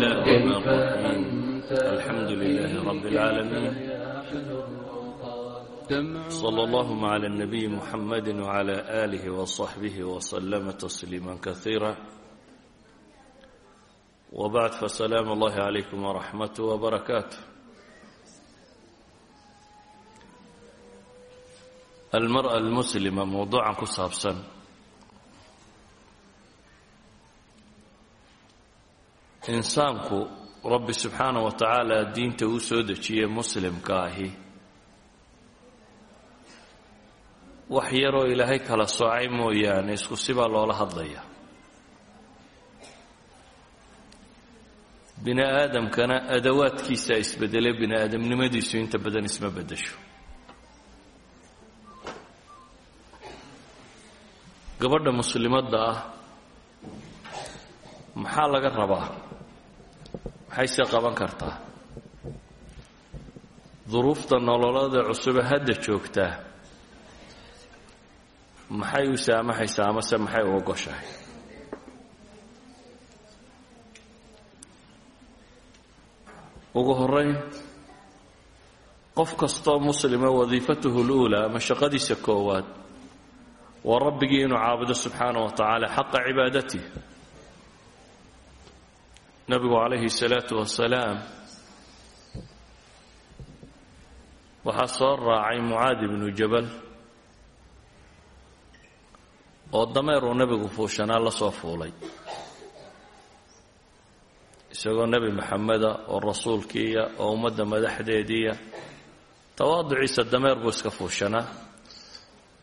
الله الرحمن الرحيم الحمد لله رب العالمين صلى الله على النبي محمد وعلى آله وصحبه وسلم تسليما كثيرا وبعد فسلام الله عليكم ورحمته وبركاته المرأة المسلمة موضوعا كسابسا insaanku rabbi subxaana wa tacaala diinta uu soo dejiyey muslimka ahi. Wax yaroo ilaahay kala soocay mooyaane isku sibaa loola hadlaya. Bini aadamkana adawaadkiisaa isbedele bini aadamnimadiisu inta badan isma beddesho gabadha muslimadda ah maxaa laga rabaa maxayse qaban kartaa duruufta nololada cusube hadda joogtaa maxay u saamaxaysaa amase maxay u ogoshahay ugu horeyn qof kastoo muslima wadiifatuhu اluulaa ama shaqadiisa koowaad waa rabbigii inuu caabudo subxaanaه wa tacaala xaqa cibaadatihi nabigu calayhi الsalaatu wasalaam waxaa soo raacay mucaad ibnu jabal oo dameeruu nebigu fuushanaa la soo fuulay. Isagoo nebi maxameda oo rasuulkiiya oo ummadda madaxdeediiya tawaaduciisa dameer buu iska fuushanaa.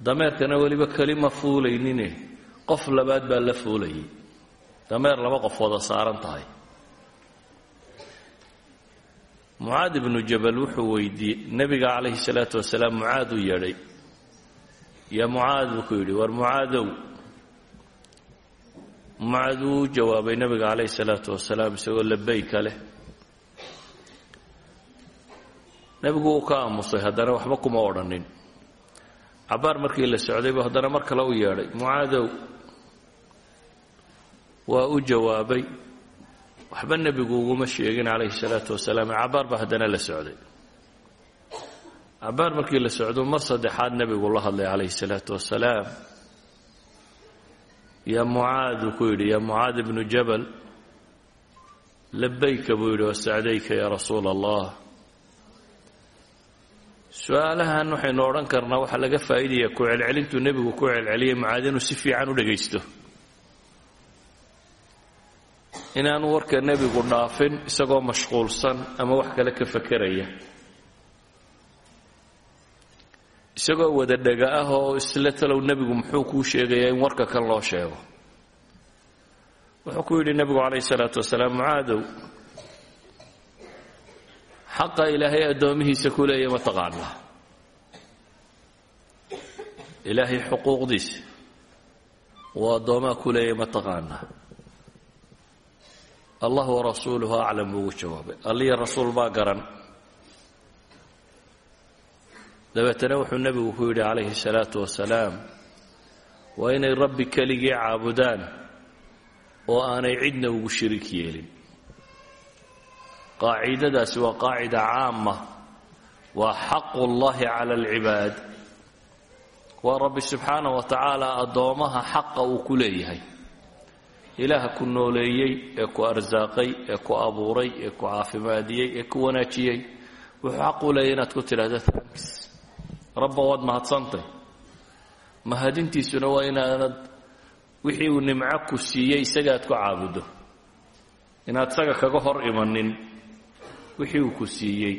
Dameerkana weliba kelima fuulaynine qof labaad baa la fuulayay. Dameer laba qof wada saaran tahay mucaad ibnu jabal wuxuu weydiiyey nebiga calayhi salaatu wasalaam mucaad u yeedhay yaa mucaad buu ku yidhi war mucaadow mucaad wuu u jawaabay nebiga calayhi salaatu wasalaam isagoo labayka leh nebigu wuu ka aamusay haddana waxba kuma odhanin. Cabbaar markii la socday buu haddana mar kale u yeedhay mucaadow waa u jawaabay waxba nebigu uguma sheegin calayhi salaatu wasalaam. Cabbaar baa haddana la socday. Cabbaar markii la socdo mar saddexaad nebigu la hadlay calayhi salaatu wasalaam. Yaa mucaad uu ku yidhi yaa mucaad ibnu jabal labayka buu yidhi wasacdayka yaa rasuula allah su'aalahan waxaynu odhan karnaa waxaa laga faa'iidaya ku celcelintuu nebigu ku celceliyay mucaad inuu si fiican u dhegaysto inaanu warka nebigu dhaafin isagoo mashquulsan ama wax kale ka fakeraya isagoo wada dhega ah oo isla talow nebigu muxuu kuu sheegayaa in warka kan loo sheego. Wuxuu ku yidhi nebigu calayhi salaatu wasalaam mucaadow xaqa ilaahay addoomihiisa ku leeya ma taqaanaa? Ilaahay xuquuqdiisa uu addoomaha ku leeya ma taqaanaa allah warasuuluhu aclam buu ugu jawaabay. Alliya rasuul baa garan. Dabeetana wuxuu nebigu ku yidhi calayhi salaatu wasalaam waa inay rabbi keligii caabudaan oo aanay cidna ugu shirig yeelin. Qaacidadaasi waa qaacida caama waa xaqu llahi cala alcibaad. Waa rabbi subxaanah wa tacaala addoomaha xaqa uu ku leeyahay ilaaha ku nooleeyey ee ku arsaaqay ee ku abuuray ee ku caafimaadiyey ee ku wanaajiyey. Wuxuu xaq u leeyahy inaad ku tidhahdo thanks. Rabba waad mahadsantay mahadintiisuna waa inaanad wixii uu nimco ku siiyey isaga aad ku caabuddo inaad isaga kaga hor imanin wixii uu ku siiyey.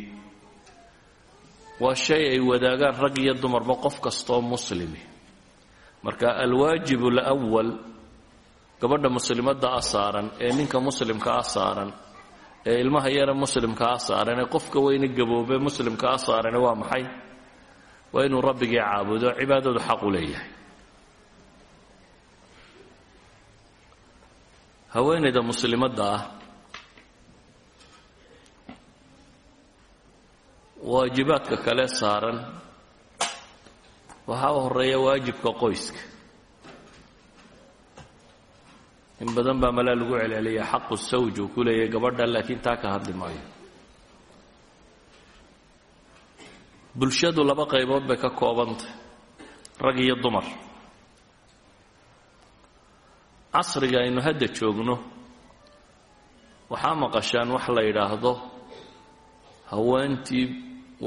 Waa shay ay wadaagaan rag iyo dumarba qof kastoo muslimi. Marka alwaajib alawal gabadha muslimadda a saaran ee ninka muslimka a saaran ee ilmaha yara muslimka a saaran ee qofka weyne gaboobe muslimka a saaran waa maxay? Waa inuu rabbigii caabudo cibaadadu xaq u leeyahay. Haweenayda muslimadda ah waajibaadka kale saaran waxaa horreeya waajibka qoyska in badan baa malaa lagu celceliya xaqu sawj uu ku leeyahay gabadha laakiin taa ka hadli maayo. Bulshadu laba qaybood bay ka koobantay. Rag iyo dumar. Casriga aynu hadda joogno waxaa maqashaan wax la yidhaahdo haweentii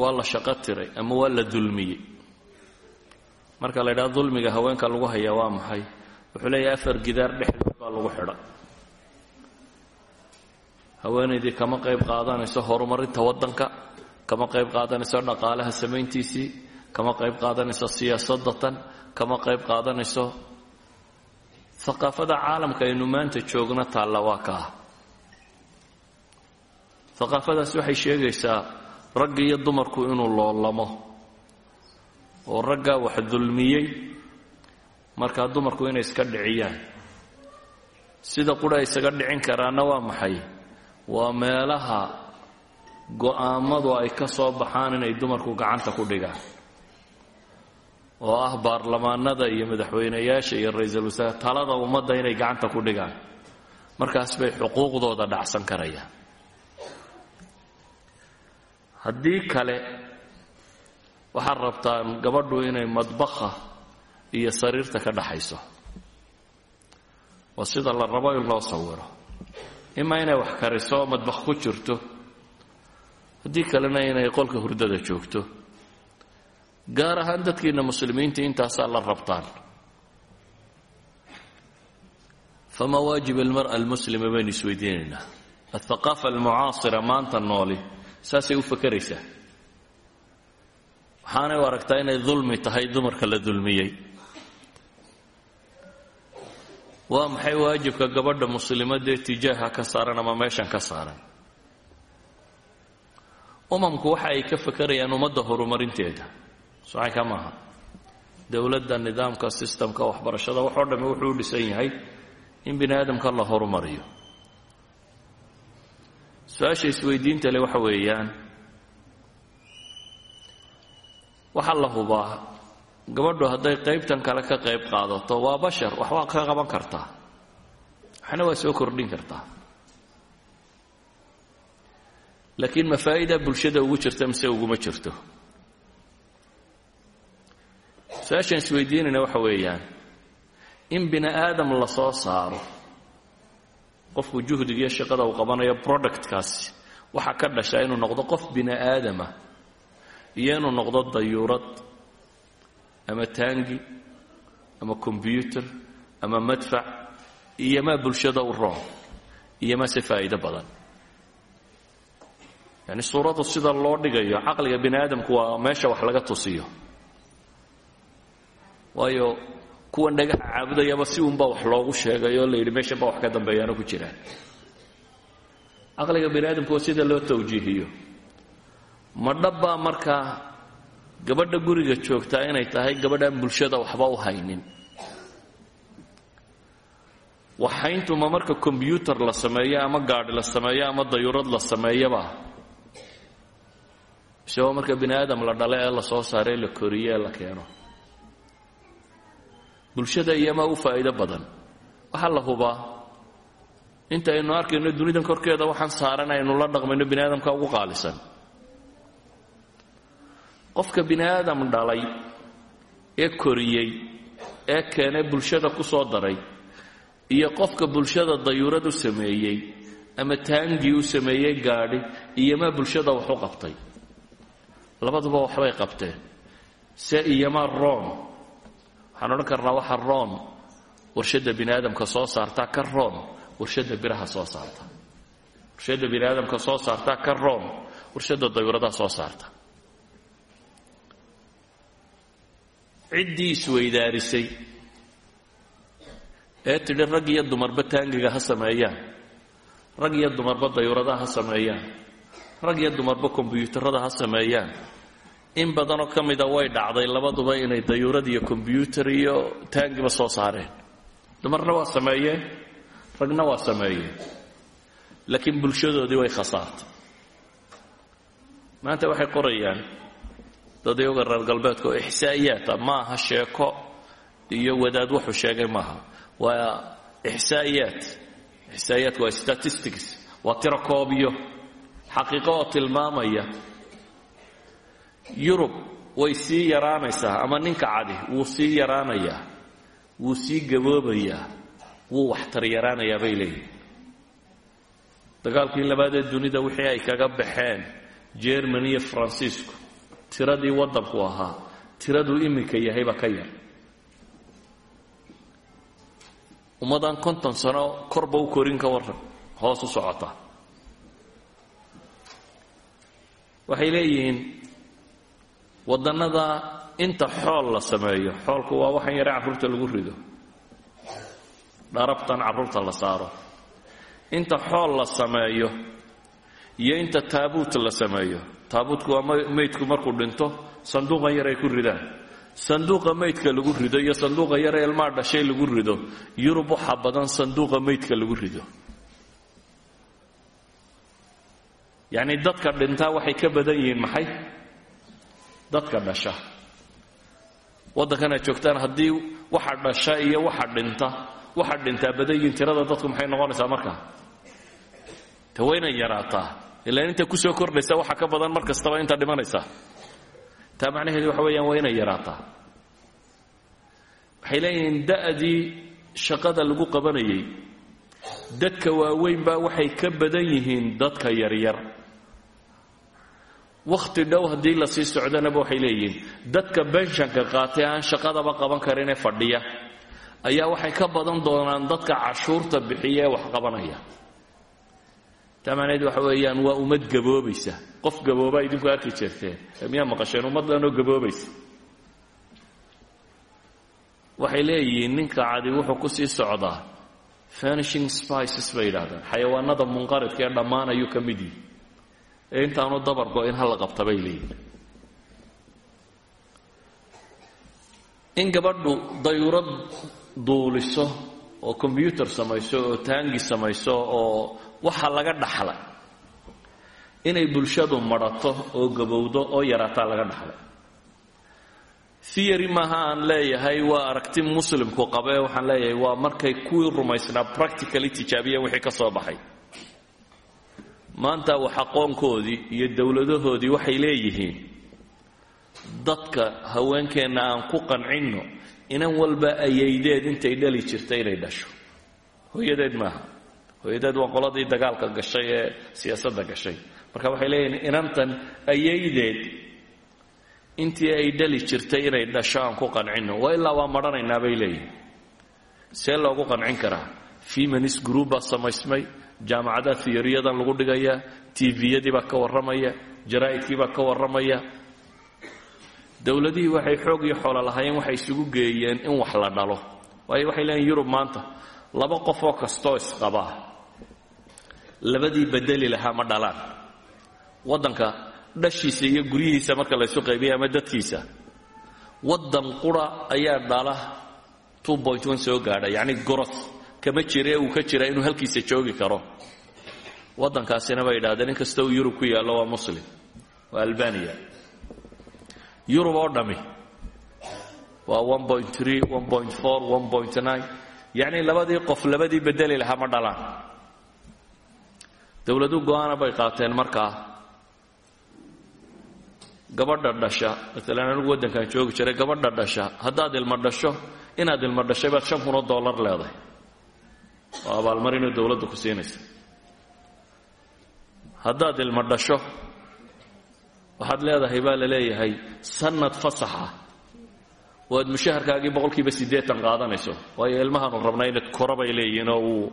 waa la shaqo tiray ama waa la dulmiyey. Marka la yidhahdo dulmiga haweenka lagu hayaa waa maxay? Wuxuu leeyahay afar gidaar baa lagu xidha haweenaydii kama qayb qaadanayso horumarinta waddanka kama qayb qaadanayso dhaqaalaha samayntiisii kama qayb qaadanayso siyaasadatan kama qayb qaadanayso aqaafada caalamka aynu maanta joogno taalla waa kaa aqaafadaas waxay sheegaysaa ragga iyo dumarku inuu loolamo oo raggaa wax dulmiyey markaa dumarku inay iska dhiciyaan sida qura isaga dhicin karaana waa maxay? Waa meelaha go'aammadu ay ka soo baxaan inay dumarku gacanta ku dhigaan. Oo ah baarlamaanada iyo madaxweynayaasha iyo ra'iisul wasaare talada ummadda inay gacanta ku dhigaan. Markaas bay xuquuqdooda dhacsan karayaan. Haddii kale waxaad rabtaan gabadhu inay madbaha iyo sariirta ka dhaxayso waa sida la rabo in loo sawiro. Ima inay wax kariso oo ku jirto. Haddii kalena inay qolka hurdada joogto. Gaar ahaan dadkiina muslimiinta intaasaa la rabtaan. Fama waajib almar'a almuslima baynu isweydiinaynaa althaqaafa almucaasira maanta nooli saasay u fakeraysaa waxaanay u aragtaa inay dulmi tahay dumarka la dulmiyey waa maxay waajibka gabadha muslimadee tijaaha ka saaran ama meeshan ka saaran? Umamku waxa ay ka fakerayaan ummadda horumarinteeda. Socanka maaha. Dowladda nidaamka sistamka waxbarashada waxoo dhamme wuxuu u dhisan yahay in bini aadamka la horumariyo. Su'aasha isweydiinta le waxa weeyaan waxaa la hubaa gabadhu hadday qaybtan kale ka qayb qaadato waa bashar waxbaa ka qaban kartaa waxna waa soo kordhin kartaa laakiin ma faa'iida bulshada ugu jirta mise uguma jirto. Su'aashaan isweydiinayna waxa weeyaan in bini aadam la soo saaro qofku juhdigiiyo shaqada uu qabanayo productkaasi waxaa ka dhashaa inuu noqdo qof bini aadama iyo inuu noqdo dayuurad ama taangi ama combyuter ama madfac iyo maa bulshada u roon iyo maa faa'iido badan. Yacni suuraddu sida loo dhigayo caqliga bini aadamku waa meesha wax laga tusiyo. Waayo kuwan dhagaxa caabudayaba si uunbaa wax loogu sheegay oo la yidhi meeshan baa wax ka dambeeyaano ku jiraan. Caqliga bini sida loo tawjiihiyo. Ma dhabbaa markaa gabadha guriga joogtaa inay tahay gabadhaan bulshada waxba u haynin. Waxayntu ma marka kombyuutar la sameeyo ama gaadhi la sameeyo ama dayuurad la sameeyaba. Mise waa marka bini aadam la dhale ee la soo saaree la koriye ee la keeno. Bulshada iyomaa u faa'iido badan. Waxaa la hubaa inta aynu arkayno dunidan korkeeda waxaan saaran aynu la dhaqmayno bini aadamka ugu qaalisan qofka bini aadam dhalay ee koriyey ee keenay bulshada ku soo daray iyo qofka bulshada dayuurad u sameeyey ama taangii u sameeyey gaadhi iyomaa bulshada wax u qabtay. Labaduba waxbay qabteen. Se iyomaa room waxaan odhan karnaa waxa roon. Warshadda bini aadamka soo saartaa ka roon. Warshadda biraha soo saarta warshadda bini aadamka soo saartaa ka roon. Warshadda dayuuradaha soo saarta ciddii isweydaarisay ee tidhi rag iyo dumarba taangiga ha sameeyaan. Rag iyo dumarba dayuuradaha ha sameeyaan. Rag iyo dumarba kombyuutarada ha sameeyaan. In badanoo ka mida way dhacday labaduba inay dayuurad iyo kombyuutar iyo taangiba soo saareen. Dumarna waa sameeyeen ragna waa sameeyeen. Laakiin bulshadoodii way khasaartay. Maanta waxay qorayaan dadyoga reer galbeedka oo ixsaa'iyaata ma aha sheeko. Iyo wadaad wuxuu sheegay maaha. Waa ixsaa'iyaad ixsaa'iyaadku waa statistics. Waa tiro koobyo. Xaqiiqo oo tilmaamaya. Yurub way sii yaraanaysaa. Ama ninka cadi wuu sii yaraanayaa. Wuu sii gaboobayaa. Wuu waxtar yaraanayaa bay leeyihiin dagaalkii labaadee dunida wixii ay kaga baxeen jermany iyo faransiisku tiradii waddanku ahaa tiraduu iminka yahayba ka yar. Ummadan konton sano korba u korin ka waran hoos u socota. Waxay leeyihiin waddannada inta xool la sameeyo xoolku waa waxan yare carruurta lagu rido. Dharabtan carruurta la saaro. Inta xool la sameeyo iyo inta taabuut la sameeyo taabuutku waa meydku markuu dhinto sanduuqa yar ay ku ridaan. Sanduuqa meydka lagu rido iyo sanduuqa yare ilmaa dhashay lagu rido yurub waxaa badan sanduuqa meydka lagu rido. Yacni dadka dhintaa waxay ka badan yihiin maxay? Dadka dhasha. Waddankan aad joogtaan haddii waxa dhasha iyo waxa dhinta waxa dhintaa badan yihiin tirada dadku maxay noqonaysaa markaa te waynay yaraataa ilaan inta ku soo kordhaysa waxa ka badan mar kastaba inta dhimanaysaa taa macnaheedu waxa weeyaan waa inay yaraataa. Waxay leeyihiin da'dii shaqada lagu qabanayay dadka waaweyn baa waxay ka badan yihiin dadka yaryar. Wakhti dhow haddii la sii socdanaba waxay leeyihiin dadka benshanka qaatay aan shaqadaba qaban karinee fadhiya ayaa waxay ka badan doonaan dadka cashuurta bixiya ee wax qabanaya taa macnaheed waxa weeyaan waa ummad gaboobaysa. Qof gabooba idinku arki jirteen miyaa maqasheen ummad dhanoo gaboobaysa? Waxay leeyihiin ninka cadi wuxuu ku sii socdaa. Vanishing spices bay yidhahdaan xayawaanada munqaridka ee dhammaan ayuu ka mid yihi ee intaanu dabargo in hala qabta bay leeyihiin in gabadhu dayurad duuliso oo combyuter samayso oo taangi samayso oo waxa laga dhaxlay. Inay bulshadu madhato oo gabowdo oo yaraataa laga dhaxlay. Theory maaha aan leeyahay waa aragti muslimku qabe waxaan leeyahay waa markay kuwii rumaysnaa practically tijaabiyeen wixii ka soo baxay. Maanta wax aqoonkoodii iyo dowladahoodii waxay leeyihiin dadka haweenkeenna aan ku qancinno inan walba ayaydeed intay dhali jirta inay dhasho. Hooyadeed maaha. Hooyadeed waa qoladii dagaalka gashay ee siyaasadda gashay. Marka waxay leeyihiin inantan ayaydeed intii ay dhali jirtay inay dhasho aan ku qancinno waa ilaa waa madhanaynaa bay leeyihiin see loogu qancin karaa. Feminist group baa samaysmay jaamacadaha theoriyadan lagu dhigayaa tviyadii baa ka warramaya jaraa'idkii baa ka warramaya dowladihii waxay xoog iyo xoolo lahaayeen waxay isugu geeyeen in wax la dhalo. Waayo waxay leeyihiin yurub maanta laba qof oo kastoo isqabaa labadii bedeli lahaa ma dhalaan. Waddanka dhashiisa iyo guryihiisa marka laysu qaybiya ama dadkiisa waddan qura ayaa dhala soo gaadha yacni goroth kama jire uu ka jira inuu halkiisa joogi karo. Waddankaasina bay yidhahdeen in uu yurub ku yaallo waa muslim waa albaniya yurub oo dhammi waa yacni labadii qof labadii bedeli lahaa ma dhalaan. Dowladu go'aana bay qaateen markaa. Gabadha dhasha maalan anigu waddankan joogi jiray gabadha dhasha haddaad ilmo dhasho inaad ilmo dhashay baad shan dollar leedahay. Oo abaalmarinoo dowladdu ku siinaysa. Haddaad ilmo dhasho waxaad leedahay baa la leeyahay sanad fasaxa oo aad mushaharkaagii boqolkiiba siddeetan qaadanayso. Waayo ilmahaanu rabnaa inaad koro bay leeyihiin oo uu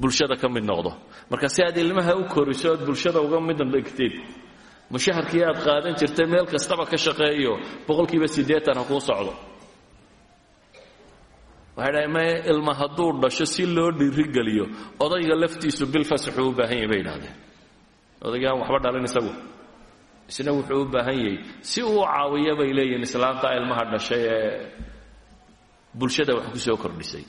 bulshada ka mid noqdo. Marka si aad ilmaha u koriso oad bulshada uga mid dhigtid mushaharkii aad qaadan jirtay meel kastaba ka shaqeeyo boqolkiiba siddeetan ha kuu socdo. Waxay dhahay ilma hadduu dhasho si loo dhiirigeliyo odayga laftiisu bil fasaxuu u baahan yahay bay idhahdeen odayga aan waxba dhalin isagu isna wuxuu u baahan yahay. Si uu caawiya bay leeyihiin islaanta ilmaha dhashay ee bulshada wax ku soo kordhisay.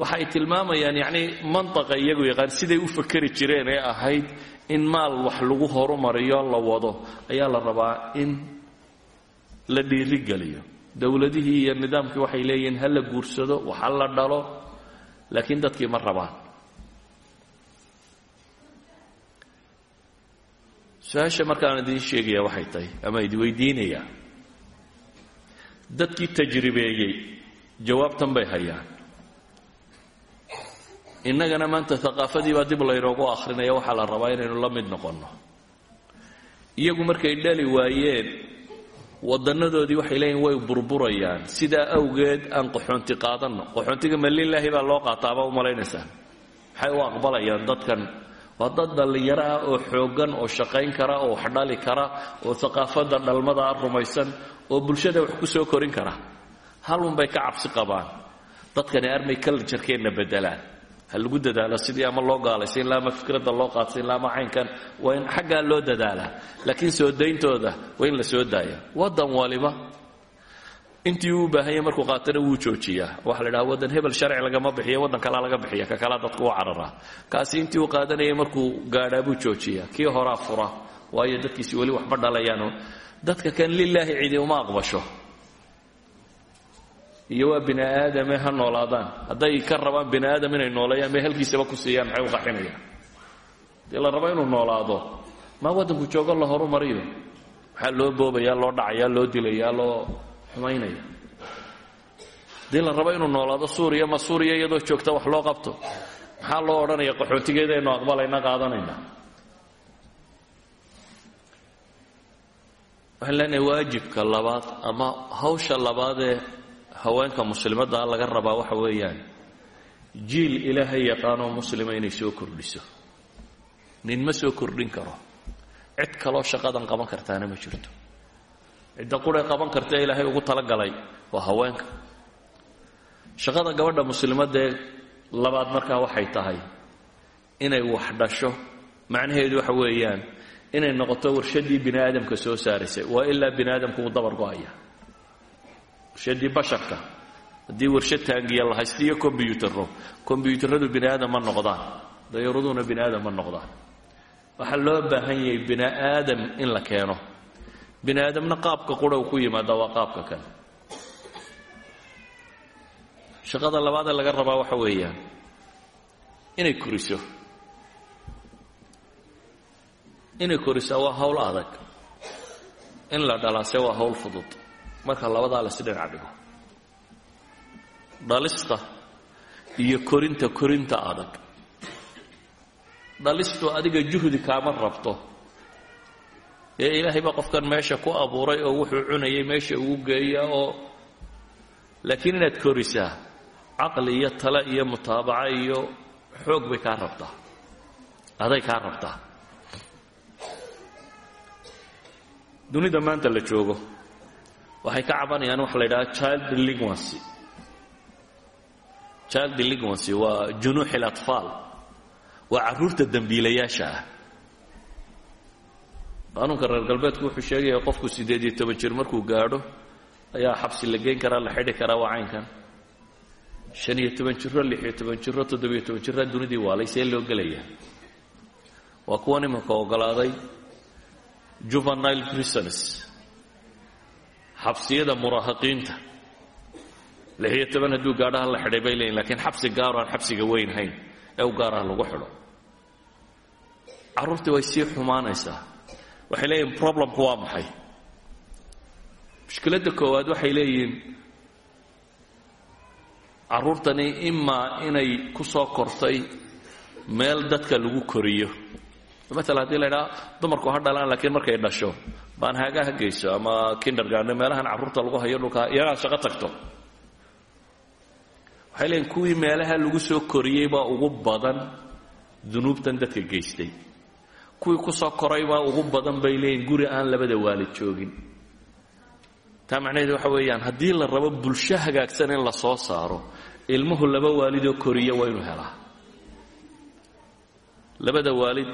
Waxay tilmaamayaan yacnii mantaqa iyagu yaqaan siday u fakeri jireen ee ahayd in maal wax lagu horumariyo la wado ayaa la rabaa in la dhiirigeliyo dowladihii iyo nidaamkii waxay leeyihiin ha la guursado wax ha la dhalo laakiin dadkii ma rabaan su'aasha markaan idiin sheegaya waxay tahay ama idi weydiinayaa dadkii tajribeeyey jawaabtan bay hayaan. Innagana maanta aqaafadii baa dib laynoogu akhrinaya waxaa la rabaa inaynu la mid noqonno. Iyagu markay dhali waayeen waddannadoodii waxay leeyihiin way burburayaan. Sidaa awgeed aan qaxoonti qaadanno. Qaxoontiga ma lilaahi baa loo qaataaba u malaynaysaa. Maxay u aqbalayaan dadkan waa dad dhallinyaro ah oo xooggan oo shaqayn kara oo wax dhali kara oo aqaafadda dhalmadaa rumaysan oo bulshada wax ku soo korin kara. Halunbay ka cabsi qabaan. Dadkani armay kaljarkeenna bedelaan ha lagu dadaalo sidii ama loo gaalaysin la ama fikradda loo qaadsin la ama caynkan waa in xaggaa loo dadaalaa laakiin soo dayntooda waa in la soo daaya waddan waliba intii uu baahanya markuu qaatana wuu joojiyaa. Waxa la dhaha waddan hebel sharci lagama bixiyo waddan kalaa laga bixiya. Ka kalaa dadku u cararaa kaasi intii uu qaadanayay markuu gaadhaa buu joojiyaa. Kii horaa fura waayo dadkiisi weli waxba dhalayaano dadka kan lilaahi cidi uma aqbasho. Iyo waa bini aadame ha noolaadaan. Hadday ka rabaan bini aadam inay nooleeyaan may halkiisaba ku siiyaan maxay u qaxinayaan? Dee la inuu noolaado maa waddanku joogo la horu mariyo loo boobayaa loo dhacayaa loo dilayaa loo xumaynaya haddii la rabo inuu noolaado suuriya ma suuriya iyadoo joogta wax loo qabto. Maxaa loo odhanaya qaxootigeeda aynu aqbalayna qaadanayna waxaan leenahay waajibka labaad ama hawsha labaadee haweenka muslimaddaa laga rabaa waxa weeyaan. Jiil ilaahay yaqaanoo muslima inay soo kordhiso. Nin ma soo kordhin karo. Cid kaloo shaqadan qaban kartaana ma jirto cidda quray qaban karta ilaahay ugu talagalay waa haweenka. Shaqada gabadha muslimadee labaad markaa waxay tahay inay wax dhasho. Macnaheedu waxa weeyaan inay noqoto warshaddii bini aadamka soo saaraysay waa ilaa bini aadamku uu dabar go'aya. Warshadii basharka. Haddii warshad taangiya la haysta iyo bini aadam ma noqdaan. Dayaaraduna bini ma noqdaan. Waxaa loo baahan yahay bini aadam in la keeno bini aadamna qaabka qura uu ku yimaada waa qaabka kale. Shaqada labaadee laga rabaa waxa weeyaan inay koriso. Inay korisaa waa hawl adag. In la dhalaase waa hawl fudud. Marka labadaa la si dhinac dhigo dhalista iyo korinta korinta adag. Dhalistu adiga juhdi kaama rabto ee ilaahay baa qofkan meesha ku abuuray oo wuxuu cunayay meesha ugu geeya oo laakiin inaad korisaa caqli iyo tale iyo mutaabaca iyo xoog bay kaa rabtaa. Aday kaa rabtaa. Dunida maanta la joogo waxay ka cabanayaan waxa la yidhaha child delinquency. Child delinquency waa junuux اlatfaal waa carruurta dembiilayaasha ah qaanuunka reer galbeedku wuxuu sheegaya qofku siddeed iyo toban jir markuu gaadho ayaa xabsi la geyn karaa la xidhi karaa waa caynkan shan iyo toban jiro lix iyo toban jiro toddobiyo toban jiraa dunidii waalay see loo gelaya waa kuwan imanka ogolaaday juvenile prisons xabsiyada muraahaqiinta lix iyo toban hadduu gaadhaha la xidhay bay leeyiin lakiin xabsi gaaro aan xabsiga weyn hayn ee u gaaraha lagu xidho. Carruurtii way sii xumaanaysaa waxay leeyihiin problemku waa maxay? Mushkiladda koowaad waxay leeyihiin carruurtani imaa inay ku soo kortay meel dadka lagu koriyo. Maala haddii la ydhaha dumarku ha dhalaan laakiin markay dhasho baan haaga ha geyso ama kindergarne meelahan carruurta lagu hayo dhulka iyagaa shaqo tagto. Waxay leeyiin kuwii meelaha lagu soo koriyey baa ugu badan dunuubtan dadka geystay kuwii ku soo koray baa ugu badan bay leeyiin guri aan labada waalid joogin. Taa macnaheedu waxa weeyaan haddii la rabo bulsho hagaagsan in la soo saaro ilmuhu laba waalidoo koriya waa inuu helaa. Labada waalid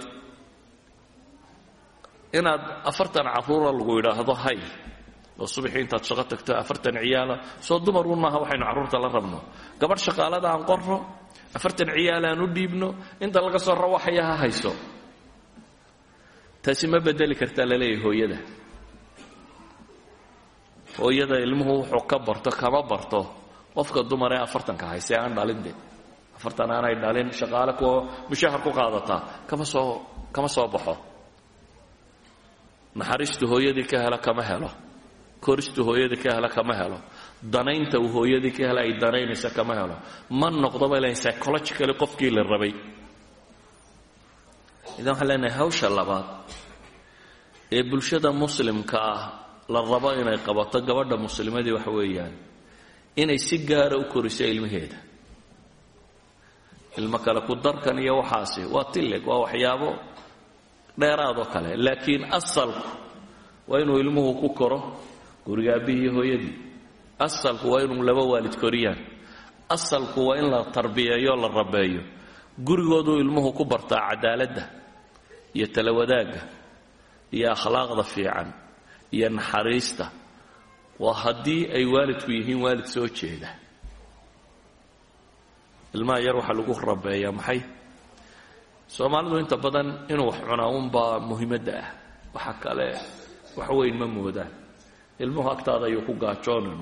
inaad afartan carruura lagu yidhaahdo hay! oo subaxii intaad shaqo tagto afartan ciyaala soo dumar un maaha waxaynu carruurta la rabno. Gabadh shaqaalada aan qorno afartan ciyaal aan u dhiibno inta laga soo rawaxaya ha hayso taasi ma bedeli kartaa la leeyahay hooyada. Hooyada ilmuhu wuxuu ka barto kama barto qofka dumar ee afartanka hayse aan dhalinde afartan aanay dhalin shaqaale kuwa mushahar ku qaadataa kama soo kama soo baxo. Naxariistu hooyadii ka hela kama helo. Koristu hooyadii ka hela kama helo. Danaynta uu hooyadii ka hela ay danaynaysa kama helo. Ma noqdo bay leeyiin psychologically qofkii la rabay idan waxaan leenahay hawsha labaad ee bulshada muslimka ah la rabo inay qabato gabadha muslimadii waxa weeyaan inay si gaara u koriso ilmaheeda ilmo kale ku darkan iyo waxaasi waa tillig waa waxyaabo dheeraadoo kale laakiin asalku waa inuu ilmuhu ku koro guriga aabihii iyo hooyadii. Asalku waa inuu laba waalid koriyaan. Asalku waa in la tarbiyeeyo la rabeeyo. Gurigooduu ilmuhu ku bartaa cadaaladda iyo talawadaagga iyo akhlaaqda fiican iyo naxariista waa haddii ay waalidku yihiin waalid soo jeeda. Ilmaha yar waxaa lagu rabeeyaa maxay? Soomaalidu inta badan inuu wax cunaa unbaa muhiimadda ah. Waxa kale wax weyn ma moodaan. Ilmuhu agtaada ayuu ku gaajoonin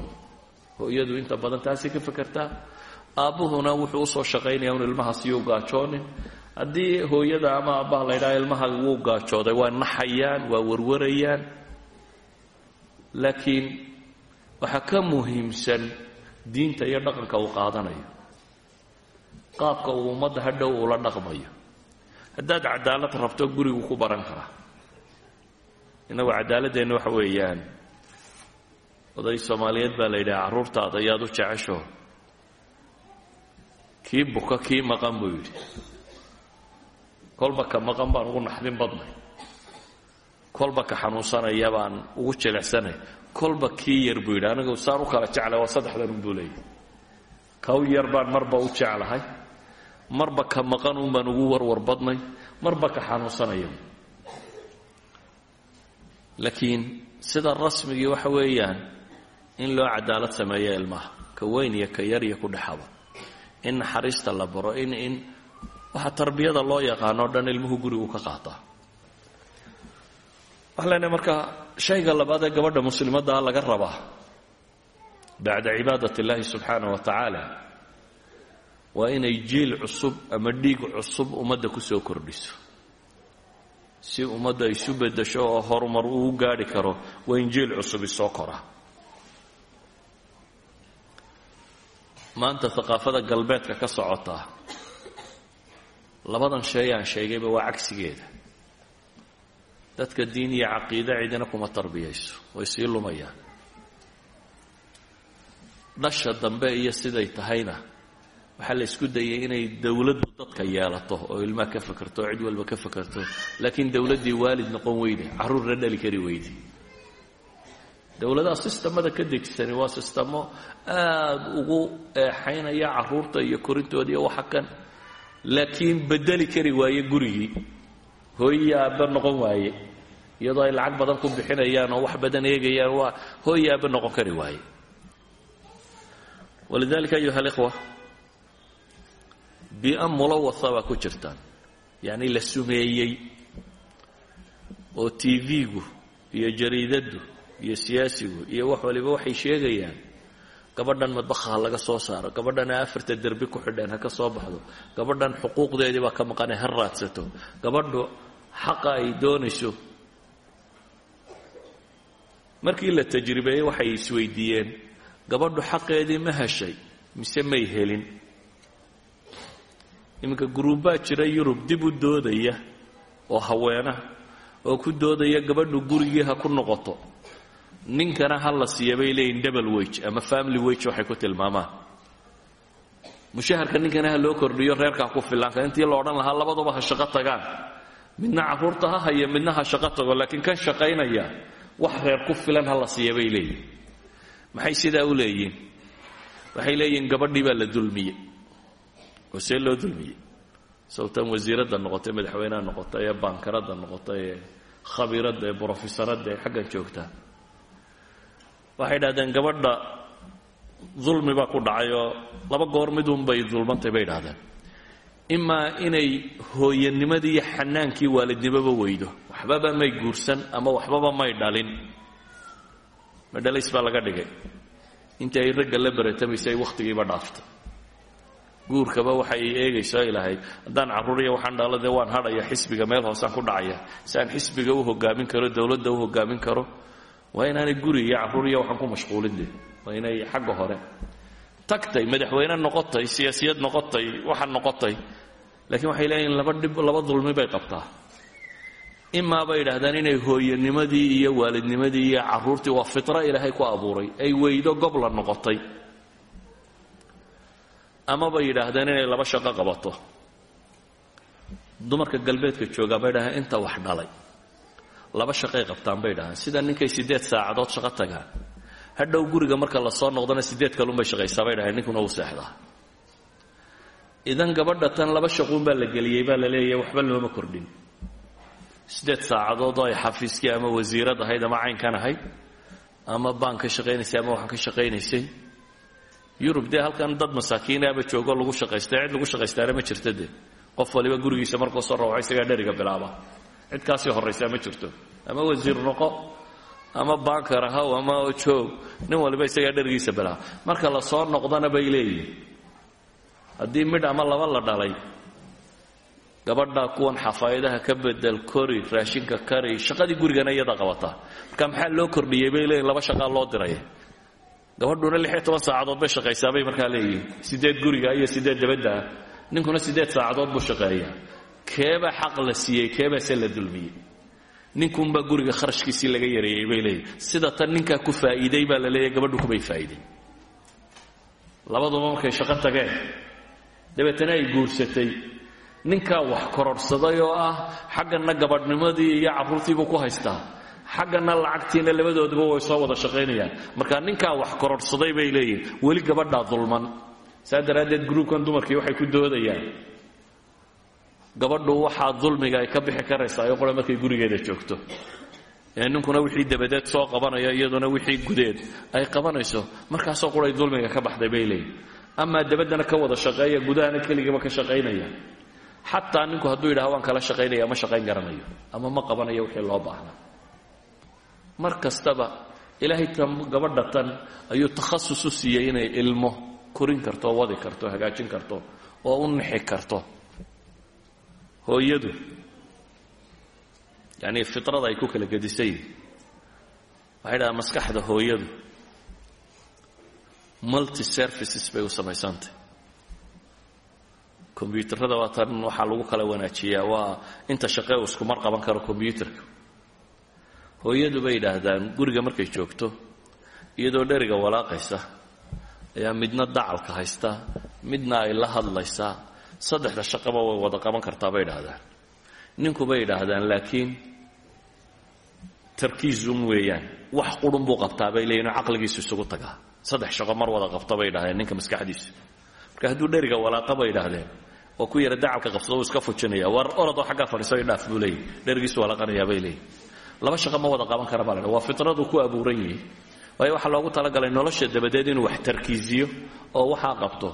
hooyadu inta badan taasay ka fekertaa aabbuhuna wuxuu u soo shaqaynaya un ilmahaasiyuu gaajoonin haddii hooyada ama aabbaha la ydhaha ilmaha wuu gaajooday waa naxayaan waa warwarayaan. Laakiin waxaa ka muhiimsan diinta iyo dhaqanka uu qaadanayo. Qaabka uu ummadda hadhow ula dhaqmayo. Haddaad cadaalad rabto gurigu ku baran karaa innagu cadaaladeenna waxa weeyaan oday soomaaliyeed baa la yidhaha carruurtaada ayaad u jecesho. Kii buka kii maqan buu yidhi kolba ka maqan baan ugu naxdin badnay. Kolba ka xanuunsanaya baan ugu jilicsanay kolba kii yar buu yidhi anigu saan u kala jeclay waa saddexdan buu leeyahy kaw yar baan marba u jeclahay. Marba ka maqan un baan ugu warwar badnay. Marba ka xanuunsanaya laakiin sida rasmigii waxa weeyaan in loo cadaalad sameeyo ilmaha ka weyn iyo ka yar iyo ku dhexaba in naxariista la baro in in waxa tarbiyada loo yaqaano o dhan ilmuhu gurigu ka qaataa waxaan marka shayga labaad ee gabadha muslimaddaa laga rabaa bacda cibaadat illaahi subxaanah wa tacaala waa inay jiil cusub ama dhiig cusub ummadda ku soo kordhiso. Si ummadda isu beddesho oo horumar uu gaadhi karo waa in jiil cusub isoo koraa maanta haqaafada galbeedka ka socotaa labadan shay aan sheegayba waa cagsigeeda. Dadka diin iyo caqiide cidina kuma tarbiyayso way sii lumayaan. Dhasha dambe iyo siday tahayna waxaa la isku dayay inay dowladdu dadka yeelato oo ilmaha ka fekerto oo cid walba ka fekerto laakiin dowladdii waalid noqon weyde carruurna dhali kari weyde. Dowladaha sistamada ka degsani waa sistamo aada ugu eexaynaya carruurta iyo korintooda iyo waxa kan laakiin bedeli kari waaye gurigii. Hooyi aabbe noqon waaye. Iyadoo ay lacag badan ku bixinayaan oo wax badan eegayaan waa hooyi aabbe noqon kari waaye. Walidalika ayuha alikhwa bi-a mulawasa baa ku jirtaan. Yacni la sumeeyey oo t v-gu iyo jariidaddu iyo siyaasigu iyo wax waliba waxay sheegayaan gabadhan madbaha ha laga soo saaro gabadhan afarta derbi ku xidheen ha ka soo baxdo gabadhan xuquuqdeedii baa ka maqane ha raadsato gabadhu xaqa ay doonayso markii la tajribeeyey waxay isweydiiyeen gabadhu xaqeedii ma heshay mise may helin. Iminka guruubbaa jira yurub dib u doodaya oo haweena oo ku doodaya gabadhu gurigii ku noqoto ninkana ha la siiya double wage ama family wage waxay ku tilmaamaan. Mushaharka ninkana loo kordhiyo reerkaa ku filanka intii la odhan lahaa labaduba ha shaqo tagaan. Midna carruurta ha haya midna ha shaqo tago laakiin kan shaqaynaya wax reer ku filan ha la siiya bay leeyihiin maxay sidaa u leeyihiin waxay leeyihiin gabadhii baa la dulmiyey. Oo see loo dulmiyey. Sawtan wasiiradda noqotay madaxweyneha noqotay ee baankaradda noqotay ee khabiiradda ee brofesaradda ee xaggan joogtaa waxay dhahdeen gabadha dulmi baa ku dhacay oo laba goor midunbay dulmantay bay idhahdeen imaa inay hooyanimadii iyo xanaankii waalidnimoba weydo waxbaba may guursan ama waxbaba may dhalin. Madhalays baa laga dhigay. Intii ay ragga la baratamaysay ay wakhtigiiba dhaaftay. Guurkaba waxay eegaysaa ilahayd haddaan carruuriya waxaan dhalo dee waan hadhaya xisbiga meel hoosaan ku dhacaya. Si aan xisbiga u hogaamin karo dowladda u hogaamin karo waa inaanay guri iyo carruuriya waxaan ku mashquulin de waa inay xagga hore tagtay madaxweyne noqotay siyaasiyad noqotay waxaan noqotay. Laakiin waxay leeyihiin laba dhib laba dulmi bay qabtaa. Imaa bay yidhahdaan inay hooyanimadii iyo waalidnimadii iyo carruurtii waa fitra ilaahay ku abuuray. Ay weydo gobla noqotay. Ama bay yidhaahdeen inay laba shaqo qabato. Dumarka galbeedka joogaa bay dhahdeen inta wax dhalay laba shaqay qabtaan bay dhahdeen sida ninkay siddeed saacadood shaqo tagaan. Hadhow guriga marka la soo noqdana siddeed kalunbay shaqaysaa bay dhahdeen ninkuna uu seexdaa. Idan gabadha tan laba shaquun baa la geliyey baa la leeyahay waxba looma kordhin. Siddeed saacadood oo ay xafiiskii ama wasiirad ahayd ama caynkan ahayd ama baan ka shaqaynaysay ama waxaan ka shaqaynaysay. Yurub dee halkan dad masaakiinaaba joogo lagu shaqaystay cid lagu shaqaystaana ma jirto dee. Qof waliba gurigiisa markuu soo rawxa isagaa dheriga bilaaba cid kaasii ma jirto. Ama wasiir noqo ama bankar ahaw ama joog nin waliba isagaa dherigiisa bilaaba marka la soo noqdana bay leeyihiin haddii midh ama laba la dhalay gabadhaa kuwan xafaayadaha ka bedel kori raashinka kari shaqadii gurigana iyada qabataa marka maxaa loo kordhiyey bay leeyihiin laba shaqaa loo diraya gabadhuna lix iyo toban saacadood bay shaqaysaabay markaa leeyihiin siddeed guriga iyo siddeed dabadda. Ninkuna siddeed saacadood buu shaqeeyaa keebaa xaq la siiyey keebaase la dulmiyey. Ninkunbaa guriga kharashkiisii laga yareeyey bay leeyihiin sida tan ninkaa ku faa'iiday baa la leeyahy gabadhu kumay faa'iidey labaduba markay shaqo tageen dabeetana ay guursatay. Ninkaa wax kororhsaday oo ah xaggana gabadhnimadii iyo carruurtiibuu ku haystaa. Xaggana lacagtiina labadooduba way soo wada shaqaynayaan. Marka ninkaa wax kororhsaday bay leeyihiin weli gabadhaa dulman. Saa daraaddeed gruubkan dumarkii waxay ku doodayaan gabadhu waxaa dulmiga ay ka bixi karaysaa oo qura markay gurigeeda joogto. Ee ninkuna wixii dabadeed soo qabanaya iyaduna wixii gudeed ay qabanayso markaasoo quray dulmiga ka baxday bay leeyihiin amaa ka wada shaqeeya gudahana keligaba ka shaqaynaya. Xataa ninku hadduu yidhaha waan kala shaqaynaya ma shaqayn garanayo ama ma qabanayo wixii loo baahnaa. Mar kastaba ilaahay gabadha tan ayuu takhasus u siiyey inay ilmo korin karto wadi karto hagaajin karto oo u nixi karto hooyadu yacanii fitrada ay ku kala gedisayin waxay dhahaa maskaxda hooyadu multi services bay u samaysantay. Kombyuutarada waa tan waxaa lagu kala wanaajiyaa waa inta shaqee isku mar qaban karo kombyuutarka hooyadu bay yidhaahdaan guriga markay joogto iyadoo dheriga walaaqaysa ayaa midna dacalka haysta midna ay la hadlaysaa saddexda shaqaba way wada qaban kartaa bay idhaahdaan ninku bay idhaahdaan laakiin tarkiizun weeyaan. Wax qurun buu qabtaa bay leeyihiin oo caqligiisu isugu tagaa. Saddex shaqo mar wada qabta bay idhahdeen ninka maskaxdiisu marka hadduu dheriga walaaqa bay idhaahdeen oo ku yara dacalka qabsado uu iska fujinaya war orodoo xaggaa fadhiiso i dhaaf buu leeyahy dherigiisu walaaqanayaa bay leeyihiin laba shaqo ma wada qaban kara baa waa fitradu ku abuuran yihi waayo loogu talagalay nolosha dabadeed inuu wax tarkiiziyo oo waxaa qabto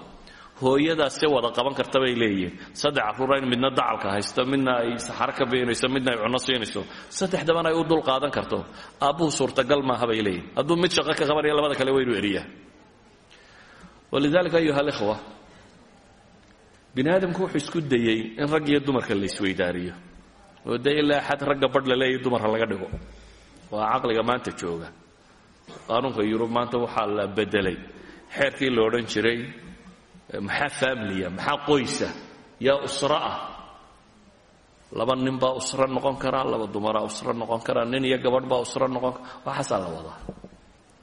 hooyadaas se wada qaban karta bay leeyihiin. Saddex carruura midna dacalka haysto midna ay saxaro ka beenayso midna ay cunno siinayso saddexdabana ay u dul qaadan karto. Aabbuhu suurtagal maaha bay leeyihiin hadduu mid shaqo ka qabanaya labada kale waynu eriyaa walidalika ayuha alikhwa bini wuxuu isku dayey in rag iyo dumarka la isweydaariyo. Oo dee ilaa xad ragga badh la leeyahy dumarha laga dhigo. Waa caqliga maanta jooga. Qaanuunka yurub maanta waxaa la bedelay xeerkii la jiray maxaa faamiliya maxaa qoysa yaa usro ah. Laba nin baa usro noqon karaa laba dumaraa usro noqon karaa nin iyo gabadh baa usro noqon kara. Waxaasaa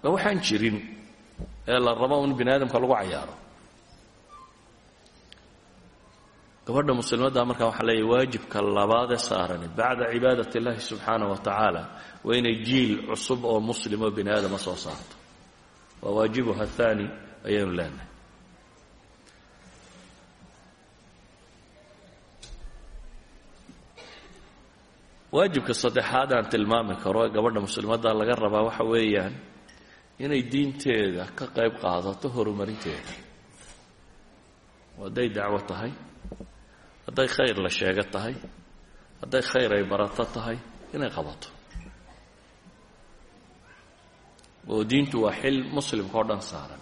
la waxaan jirin ee la rabo in bini aadamka lagu cayaaro. Gabadha muslimadda markaa waxaa leeyahy waajibka labaadee saarani bacda cibaadat اllahi subxaanah wa tacaala waa inay jiil cusub oo muslim oo bini soo saarto. Waa waajibuha aani ayaynu leenahay waajibka saddexaad aan tilmaami karo ee gabadha muslimadda laga rabaa waxa weeyaan inay diinteeda ka qayb qaadato horumarinteeda. Hadday dacwo tahay hadday khayr la sheego tahay hadday khayr ay barato tahay inay qabato. Oo diintu waa xil muslimka oo dhan saaran.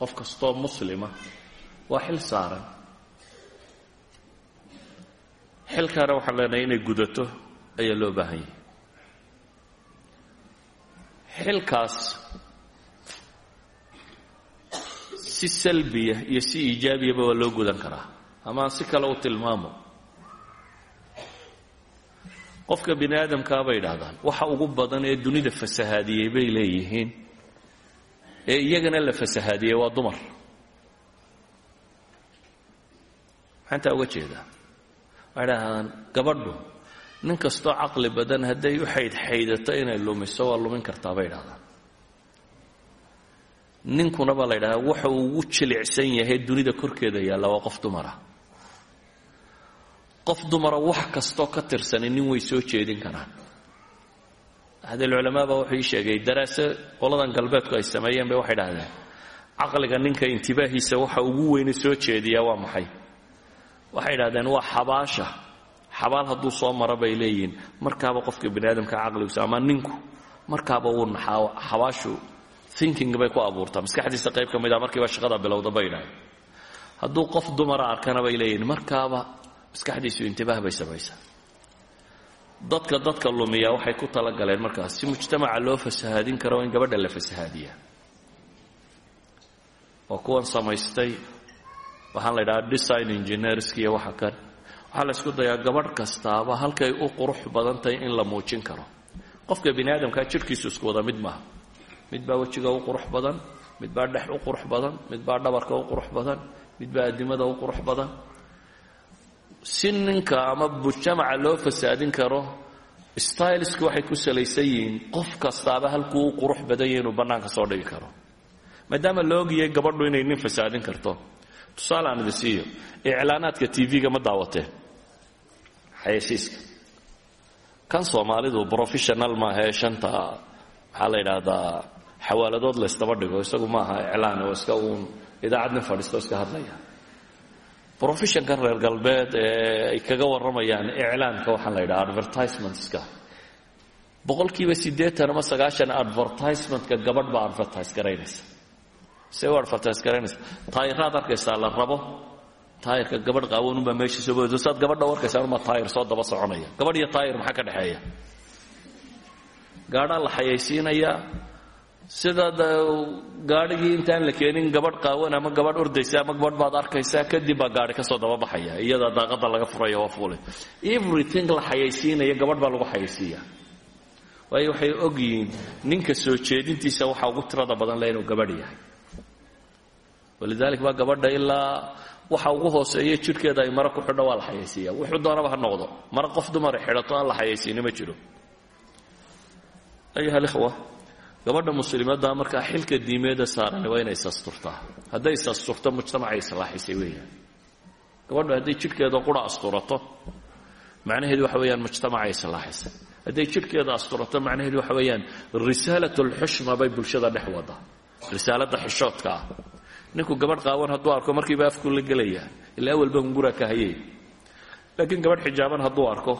Qof kastoo muslima waa xil saaran. Xilkaana waxaan leenahay inay gudato ayaa loo baahan yahay. Xilkaas si salbiya iyo si iijaabiyaba waa loo gudan karaa. Ama si kale u tilmaamo. Qofka bini aadamkaa bay idhaahdaan waxa ugu badan ee dunida fasahaadiyey bay leeyihiin. Ee iyagana la fasahaadiyey waa dumar. Maxaan taa uga jeedaa? Waxay dhahdaan gabadhu nin kastoo caqli badan hadday u xaydxaydato inay lumiso waa lumin kartaa bay idhahdaan. Ninkuna baa la ydhahdaa waxa uu ugu jilicsan yahay dunida korkeeda yaalla waa qof dumara. Qof dumara wax kastoo ka tirsani nin way soo jeedin karaan. Axadulculamaa baa wuxuu ii sheegay daraaso qoladan galbeedku ay sameeyeen bay waxay dhahdeen caqliga ninka intibaahiisa waxa ugu weyne soo jeediyaa waa maxay? Waxay idhahdeen waa xabaasha xabaal hadduu soo maro bay leeyihiin. Markaaba qofka bini aadamka ama ninku markaaba wuu xabaashu thinking bay ku abuurtaa. Maskaxdiisa qayb ka mid a markiiba shaqada bilowda bay hadduu qof dumara arkana bay leeyihiin markaaba maskaxdiisu intibaah bay samaysaa. Dadka dadka lumiya waxay ku talagaleen markaas si mujtamaca loo fasahaadin karo in gabadha la fasahaadiyaa oo kuwan samaystay waxaan la ydhahaa design engineersk iyo waxa kan waxaa la ysku dayaa gabadh kastaaba halkay u qurux badan tahay in la muujin karo. Qofka bini aadamkaa jirhkiisu isku wada mid maaha. Mid baa wejiga u qurux badan mid baa dhex u qurux badan mid baa dhabarka u qurux badan mid baa addimada u qurux badan. Si ninka ama mujtamaca loo fasaadin karo styleski waxay ku salaysan yihiin qof kastaaba halkuu u qurux badan yahay inuu bannaanka soo dhigi karo. Maadaama la ogiyay gabadhu inay nin fasaadin karto. Tusaale aan idin siiyo iclaanaadka tv-ga ma daawateen xayasiiska kan soomaalidu professional maaha ee shanta. Maxaa la yidhaahdaa xawaaladood la ysdaba dhigo isagu maaha iclaan oo iska uun idaacad fadhiisto iska hadlaya. Professionkan reer galbeed ee kaga warramayaan iclaanka waxaan la yidhaha advertisementska. Boqolkiiba siddeetan ama sagaashan advertisementka gabadh baa advertise garaynaysa se u advertise garaynaysa taayiraad arkaysaa la taayirka gabadh qaawanunbaa boodso saad gabadha u arkaysaa unbaa taayir soo daba soconaya. Gabadh iyo taayir maxaa ka dhexeeya? Gaadhaa la xayaysiinayaa sidaad gaadhigii intaan la keenin gabadh qaawan ama gabadh ordaysa ama gabadh baad arkaysaa kadib baa gaadhi ka soo dababaxaya iyadaa daaqada laga furaya waa fuulay. Everything la xayaysiinaya gabadh baa lagu xayaysiiya. Waayo waxay ogyihiin ninka soo jeedintiisa waxaa ugu tirada badan le gabadh yahay. Walidalik baa gabadha ilaa waxa ugu hooseeya jidhkeeda ay mara ku xidho waa la xayaysiiya. Wuxuu doonaba ha noqdo. Mara qof dumara xidhato aan la xayaysiini ma jiro. Ayuha alikhwa gabadha muslimadda markaa xilka diimeeda saarani waa inay isasturtaa hadday isasturto mujtamacay islaaxisay weeyaan. Gabadhu hadday jidhkeeda qura asturato macnaheedu waxa weeyaan mujtamacay islaaxisay hadday jidhkeeda asturato macnaheedu waxa weeyaan risaalat lxushma bay bulshada dhex wada. Xishoodka ninku gabadh qaawan hadduu arko markiiba afku la gelaya. Ilaa awalba hunguraa ka hayay. Laakiin gabadh xijaaban hadduu arko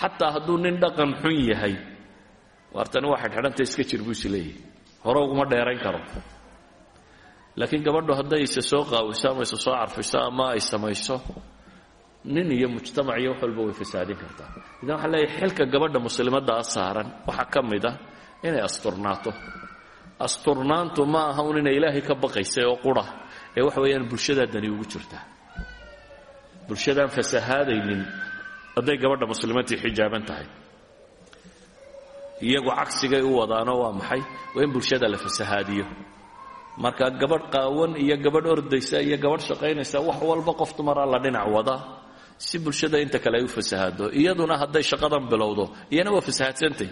xataa hadduu nin dhaqan xun yahay waartani waa xidhxidhanta iska jir buu is leeyahy hore uguma karo. Laakiin gabadhu hadday isa soo qaawiso ama isa soo carfiso ama ay samayso nin iyo mujtamac iyo wax walba way fasaadin kartaa. Idan waxaa leeyahay xilka gabadha muslimaddaa saaran waxaa ka mid ah inay asturnaato asturnaantu ma aha un inay ilaahay ka baqaysay oo qura ee waxa weeyaan bulshadaa dani ugu jirtaa bulshadaan fasahaadaynin. Hadday gabadha muslimadtii xijaaban tahay. Iyagu cagsigay u wadaano waa maxay? Waa in bulshada la fasahaadiyo. Marka gabadh qaawan iyo gabadh ordaysa iyo gabadh shaqaynaysa wax walba qof dumaraa la dhinac wada. Si bulshada inta kale ay u fasahaado iyaduna hadday shaqadan bilowdo iyana waa fasahaadsantay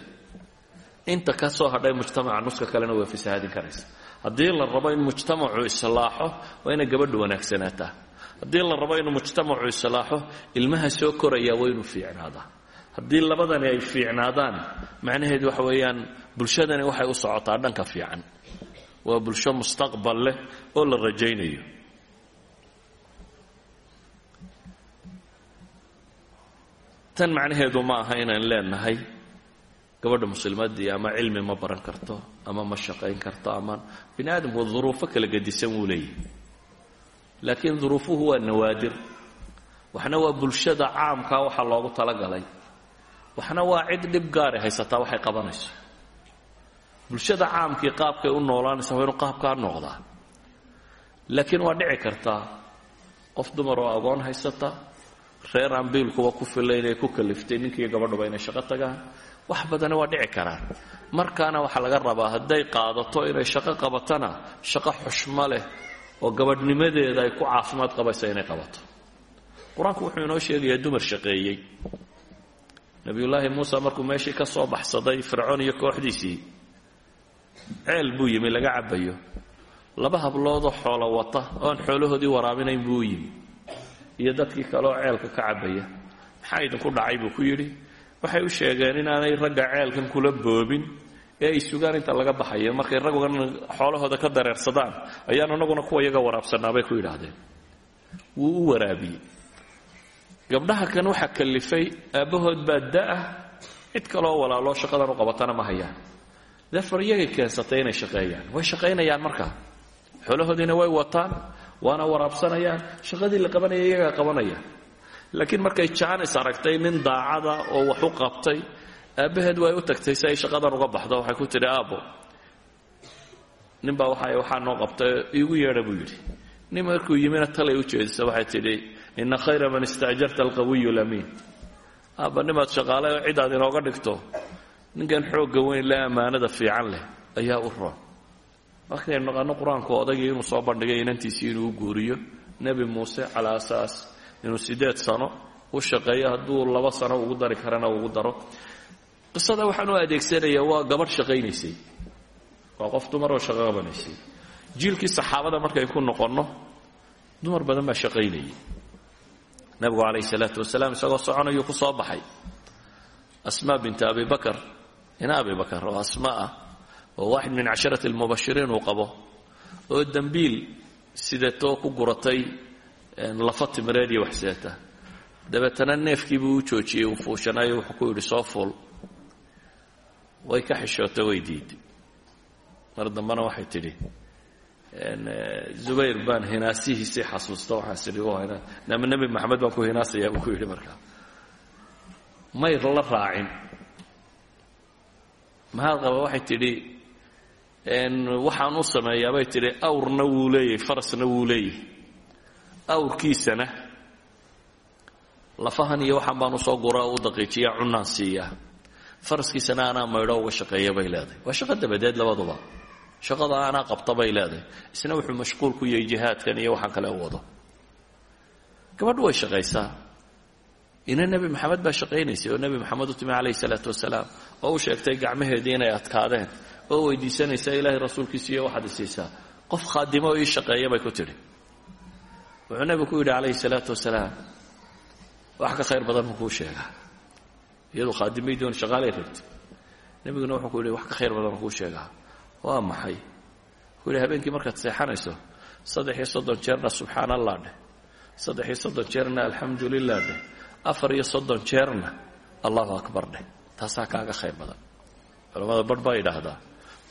inta ka soo hadhay mujtamaca nuska kalena waa fasahaadin karaysa. Haddii la rabo in mujtamacu islaaxo waa inay gabadhu wanaagsanaataa haddii la rabo inuu mujtamacu islaaxo ilmaha soo koraya waa inuu fiicnaadaa haddii labadani ay fiicnaadaan macnaheedu waxa weeyaan bulshadani waxay u socotaa dhanka fiican. Waa bulsho mustaqbal leh oo la rajaynayo. Tan macnaheedu ma aha inaan leenahay gabadha muslimadii ama cilmi ma baran karto ama ma shaqayn karto ama bini aadamku duruufo kala gedisan wuu leeyahy laakiin duruufuhu waa nawaadir. Waxna waa bulshada caamkaa waxa loogu talagalay. Waxna waa cid dhib gaari haysataa waxay qabanayso. Bulshada caamkii qaabkay u noolaanaysa waa inuu qaabkaa noqdaa. Laakiin waa dhici kartaa qof dumar oo agoon haysata reer aan biilkuwa ku filla inay ku kaliftay ninkiiyo gabadhuba inay shaqo tagaan wax badani waa dhici karaan. Markaana waxaa laga rabaa hadday qaadato inay shaqo qabatana shaqo xushmo leh oo gabadhnimadeeda ay ku caafimaad qabaysa inay qabato. Qur'aanku wuxuu inoo sheegayaa dumar shaqeeyey. Nebiyullaahi muuse markuu meeshii ka soo baxsaday fircoon iyo kooxdiisii ceel buu yimi laga cabbayo. Laba habloodoo xoolo wata oon xoolahoodii waraabinayn buu yimi. Iyo dadkii kaleoo ceelka ka cabbaya. Maxaa idinku dhacay buu ku yidhi waxay u sheegeen inaanay ragga ceelkan kula boobin ee ay sugaan inta laga baxayo. Markay raggan xoolahooda ka dareersadaan ayaan anaguna kuwa iyaga waraabsanaa bay ku yidhaahdeen. Wuu u waraabiyey. Gabdhaha kan waxaa kallifay aabbahood baa da'ah cid kaloo walaaloo shaqadan u qabatana ma hayaan. Defar iyagay keensatay inay shaqeeyaan. Way shaqaynayaan markaa xoolahoodiina way wataan waana waraabsanayaan. Shaqadii la qabanaya iyagaa qabanaya laakiin markay jaanis aragtay nin daacada oo wax u qabtay aabbaheed way u tagtay si ay shaqadan uga baxdo. Waxay ku tidhi aabbo ninbaa waxa waxaa noo qabtay iigu yeedha buu yidhi. Nin markuu yimina talay u jeedisa waxay tidhi ina khayra man istaajarta alqawiyu lamiin aabba nimaad shaqaale oo cid inooga dhigto. Ninkan xoogga weyn le ammaanada fiican leh ayaa u roon. Markaynu naqaano qur'aanku odagii inuu soo bandhigay inantiisii inuu u guuriyo nebi muuse calaa asaas inuu siddeed sano u shaqeeyo hadduu laba sano ugu dari karana ugu daro. Qisada waxaan u adeegsanayaa waa gabadh shaqaynaysay. Waa qof dumaroo shaqo qabanaysay. Jiilkii saxaabada markay ku noqonno dumar badan baa shaqaynayay. Nabigu calayhi salaatu wasalaam isagoo soconayuu ku soo baxay. Asmaa binta abi bakar ina abi bakar oo asmaa ah oo waaxid min casharati almubashiriin uu qabo oo dembiil sideetoo ku guratay lafa timireed iyo waxseeta dabeetana neefkiibuu u joojiyey uu fuushanayo wuxuu ku yidhi soo way ka xishootay way diiday mar dambena waxay tidhi zubayr baan hinaasihiisii xasuusta waxaas idhi nama nebi maxamed baan ku hinaasayaa buu ku yidhi markaa may la raacin. Maxaad qaba waxay tidhi waxaan u sameeyaa. Bay tidhi awrna wuu leeyahay farasna awrkiisana. Lafahan iyo waxaan baan u soo gura u daqiijiyaa cunaan siiyaa faraskiisana anaa maydho uga shaqeeya bay leedahay. Waa shaqo dabadeed labaduba. Shaqada anaa qabta bay leedahay. Isna wuxuu mashquul ku yahay jihaadkan iyo waxaan kale u wado. Gabadhu way shaqaysaa. Ina nebi maxamed baa shaqaynaysay oo nebi maxamed u timi calayhi salaatu wasalaam oo u sheegtay gacmaheedii inay adkaadeen oo weydiisanaysa ilaahay rasuulkiisiiyo waxaad isiisaa qof khaadimo ii shaqeeya bay ku tidhi wuxuu nebigu ku yidhi calayhi salaatu wasalaam wax ka khayr badan buu kuu sheegaa. Iyadu khaadimay doon shaqaalay rabtay nebiguna wuxuu ku yidhi wax ka khayr badan kuu sheegaa. Waa maxay? Wuxuu yidhi habeenkii markaad seexanayso saddex iyo soddon jeerna subxaan allah dheh saddex iyo soddon jeerna alxamdu lilah dheh afar iyo soddon jeerna allahu akbar dheh. Taasaa kaaga khayr badan. Culamada barh baa yidhaahdaa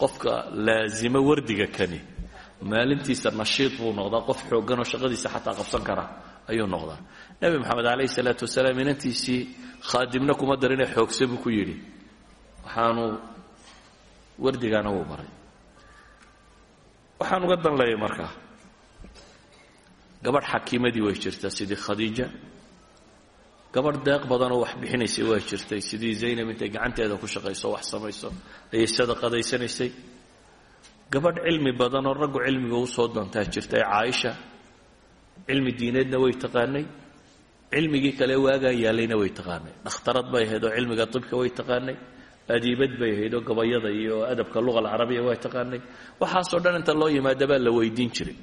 qofka laasimo wardiga kani maalintiisa nashiid buu noqdaa qof xoogganoo shaqadiisa xataa qabsan kara ayuu noqdaa. Nebi moxamed calayhi salaatu wasalaam inantiisii khaadimna kuma darine xoogse buu ku yidhi. Waxaanu wardigaana wuu baray waxaan uga dan leeyay markaa gabadh xakiimadii way jirtaa sidii khadiija. Gabadh deeq badanoo wax bixinaysay waa jirtay sidii zaynab intay gacanteeda ku shaqayso wax samayso ayay sadaqadaysanaysay gabadh cilmi badanoo raggu cilmiga u soo doontaa jirtay caaisha cilmi diineedna way taqaanay cilmigii kale waagaa yaallayna way taqaanay. Dhakhtarad bay ahayd oo cilmiga tibka way taqaanay adiibad bay ahayd oo gabayada iyo adabka luga alcarabiya way taqaanay. Waxaasoo dhan inta loo yimaada baa la weydiin jiray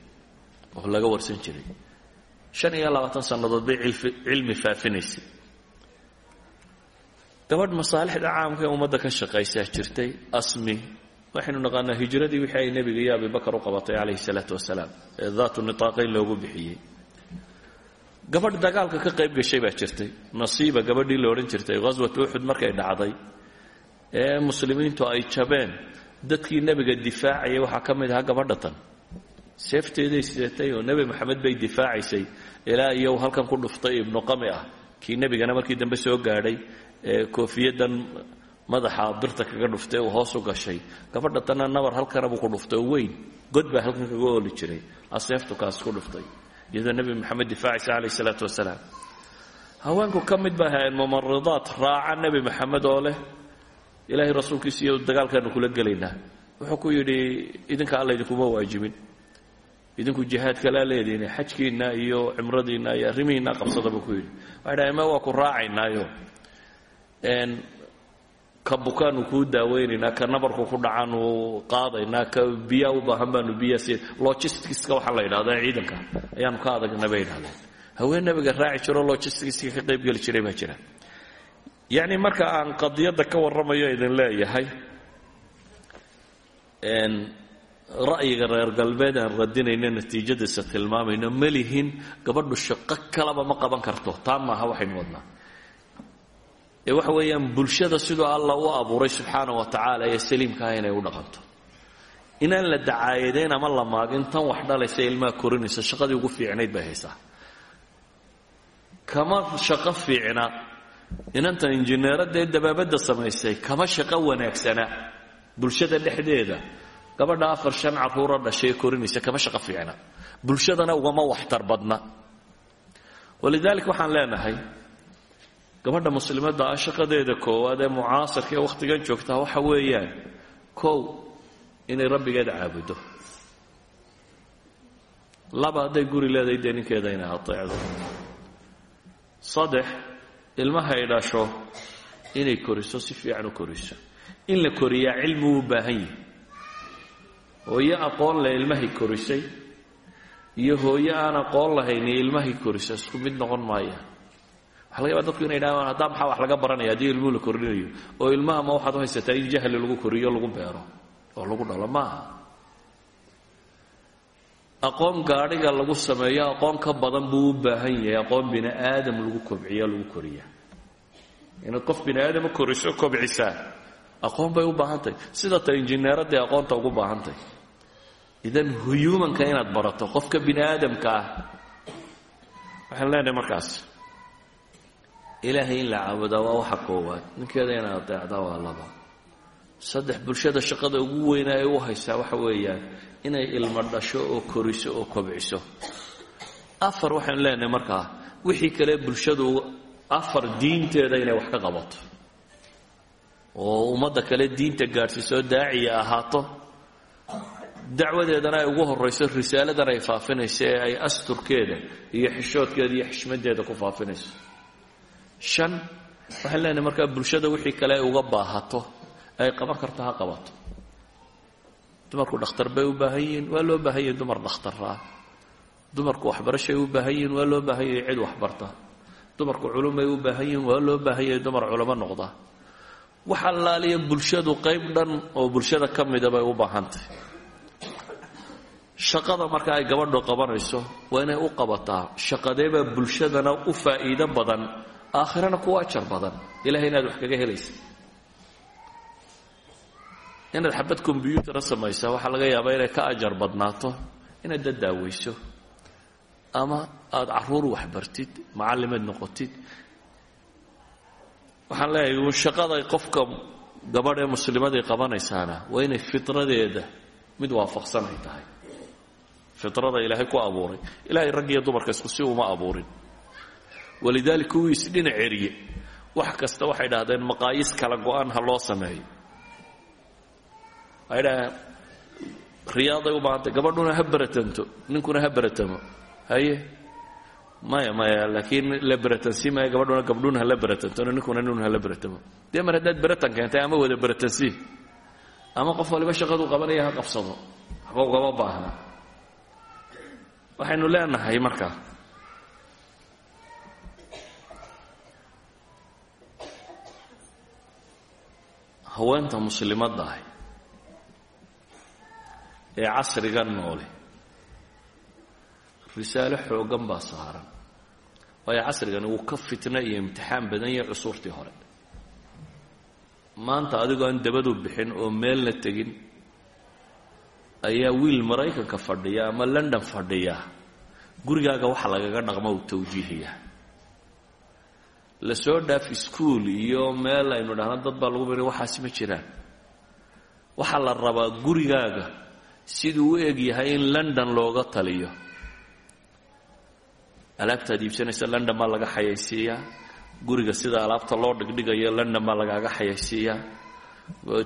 oo laga warsan jiray. Shan iyo labaatan sannadood bay cilmi faafinaysay gabadh masaalixda caamka ee ummadda ka shaqaysaa jirtay asmi waxaynu naqaanaa hijradii wixii ay nebiga iyo abibakar u qabatay calayhi salaatu wasalaam ee daatu nitaaqayn loogu bixiyey. Gabadh dagaalka ka qayb gashay baa jirtay. Nasiiba gabadhii la odhan jirtay ghaswat uxud markay dhacday ee muslimiintu ay jabeen. Dadkii nebiga difaacayay waxaa ka mid ahaa gabadha tan. Seefteeday sidatay oo nebi maxamed bay difaacaysay ilaa iyo halkan ku dhuftay ibnu qami ah. Kii nebigana markii dambe soo gaadhay ee koofiyadan madaxa birta kaga dhuftay uu hoos u gashay. Gabadha tanna nabar halkana buu ku dhuftay weyn. God baa halkan kaga ooli jiray. Aseeftu kaas ku dhuftay. Iyadoo nebi maxamed difaacaysa calayh isalaatu wasalaam haweenku ka mid ba ahaayeen mumaridaad raaca nebi maxamed oo leh. Ilaahay rasuulkiisa iyo dagaalkaanu kula gelaynaa. Wuxuu ku yidhi idinka alla idinkuma waajibin. Idinku jihaad kalaa leedihin xajkiinna iyo cimradiinna iyo arrimihiinna qabsada ku yidhi. Waxay dhahay ma waa ku raacaynaayo ka bukaanu kuu daaweynaynaa ka nabarku ku dhacaanu qaadaynaa ka biyaa u baahan baanu biyaa si logisticska waxaa la yidhahda ciidanka ayaanu ka adagna bay yidhahdeen haween nabiga raaci jiro logisticska ka qayb geli jiray baa jira. Yacni marka aan qadiyadda ka warramayo idin leeyahay ra'yiga reer galbeed aan radinayno natiijadiisa tilmaamayno ma lihin gabadhu shaqo kalaba ma qaban karto taa maaha waxaynu wadnaa ee waxa weeyaan bulshada siduu alla u abuuray subxaana wa tacaala ee saliimkaah inay u dhaqanto. Inaan la dacaayadayn ama la maagin tan wax dhalaysa ilmaha korinaysa shaqadii ugu fiicnayd bay haysaa. Kama shaqo fiicna inantan injineeradda ee dabaabadda samaysay kama shaqo wanaagsana bulshada dhexdeeda. Gabadha afar shan caruura dhashay ee korinaysa kama shaqo fiicna. Bulshadana ugama waxtar badna. Walidaalika waxaan leenahay gabadha muslimadda ah shaqadeeda koowaad ee mucaasarka ee wakhtigan joogtaa waxa weeyaan kow inay rabbigeeda caabudo. Laba hadday guri leedahay dee ninkeeda inay ateecdo saddex ilmaha ay dhasho inay koriso si fiican u koriso. In la koriyaa uu baahan yihi hooyo aqoon leh ilmahay korisay iyo hooyo aan aqoon lahayni ilmahay korisa isku mid noqon maayaan waxa laga yaba dadku inay dhahaan haddaa maxaa wax laga baranaya haddii ilmuhu la korinayo oo ilmaha ma waxaad haysataa in jahli lagu koriyo lagu beero oo lagu dhalo. Maaha aqoon gaadhiga lagu sameeyo aqoon ka badan buu u baahan yahay. Aqoon bini aadam lagu kobciyo lagu koriya inaad qof bini aadama koriso kobcisaa. Aqoon bay u baahan tahay. Sida ta injineeradii aqoonta ugu baahan tahay. Idan huyuumanka inaad barato qofka bini aadamka ah. Waxaan leenahay markaas ilaahay in la caabudaa waa waxa koowaad. Ninkeeda inaad adeecdaa waa laba. Saddex bulshada shaqada ugu weyna ay u haysaa waxa weeyaan inay ilmo dhasho oo koriso oo kobciso. Afar waxaynu leenahay markaa wixii kale bulshadu afar diinteeda inay wax ka qabato. Oo ummadda kale diinta gaadhsiisoo daaciya ahaato. Dacwadeedana ay ugu horayso risaaladan ay faafinayso ee ay asturkeeda iyo xishoodkeeda iyo xishmadeeda ku faafinayso shan. Waxaan leenahay markaa bulshada wixii kale ay uga baahato ay qaban karto ha qabato. Dumarku dhakhtar bay u baahan yihiin waa loo baahan yahay dumar dhakhtarraa. Dumarku waxbarashay u baahan waa loo baahan yahay cid waxbarta. Dumarku culumay u baahan yihiin waa loo baahan yahay dumar culamo noqda. Wax allaaliya bulshadu qayb dhan oo bulshada ka mida bay u baahantahy shaqada marka ay gabadhu qabanayso waa inay u qabataa. Shaqadeebaa bulshadana u faa'iido badan aakhirana kuwa ajar badan. Ilahay inaad wax kaga helaysa inaad xabad kombyuutara samaysa waxaa laga yaabaa inay ka ajar badnaato inaad dad daaweyso ama aada carruur waxbartid macallimaad noqotid. Waxaan leeyahay uun qofka gabadh ee muslimadii qabanaysaana waa inay fitradeeda mid waafaqsan ay tahay. Fitrada ilaahay ku abuuray. Ilaahay rag iyo dumarka isku si uma abuurin walidaalika kuwii isdhinac ceriye wax kasta waxay dhahdeen maqaayis kala go-an ha loo sameeyo. Waxay dhahdeen riyaaday u baahantay gabadhuna ha beratanto ninkuna ha beratamo haye? Maya maya laakiin la beratansi maya gabadhuna gabdhuna hala beratantona ninkuna ninu hala beratamo dee mar haddaad beratan keentay ama wada beratansii ama qof waliba shaqadu qabanaya ha qabsado waxba ugama baahna. Waxaynu leenahay haweenta muslimadda ahi ee casriga noole. Risaalo xooggan baa saaran. Waayo casrigani wuu ka fitno iyo imtixaan badan yahay cusuurtii hore. Maanta adigoo aan dabadu bixin oo meelna tegin ayaa wiil maraykanka fadhiya ama london fadhiya gurigaaga waxa lagaga dhaqmo uu tawjiihiya la soo dhaaf iskuol iyo meel aynu dhahno dad baa lagu bari waxaasi ma jiraan. Waxaa la rabaa gurigaaga siduu u eg yahay in london looga taliyo. Alaabtaad iibsanaysa london baa laga xayaysiiyaa. Guriga sida alaabta loo dhigdhigayo london baa lagaaga xayaysiiyaa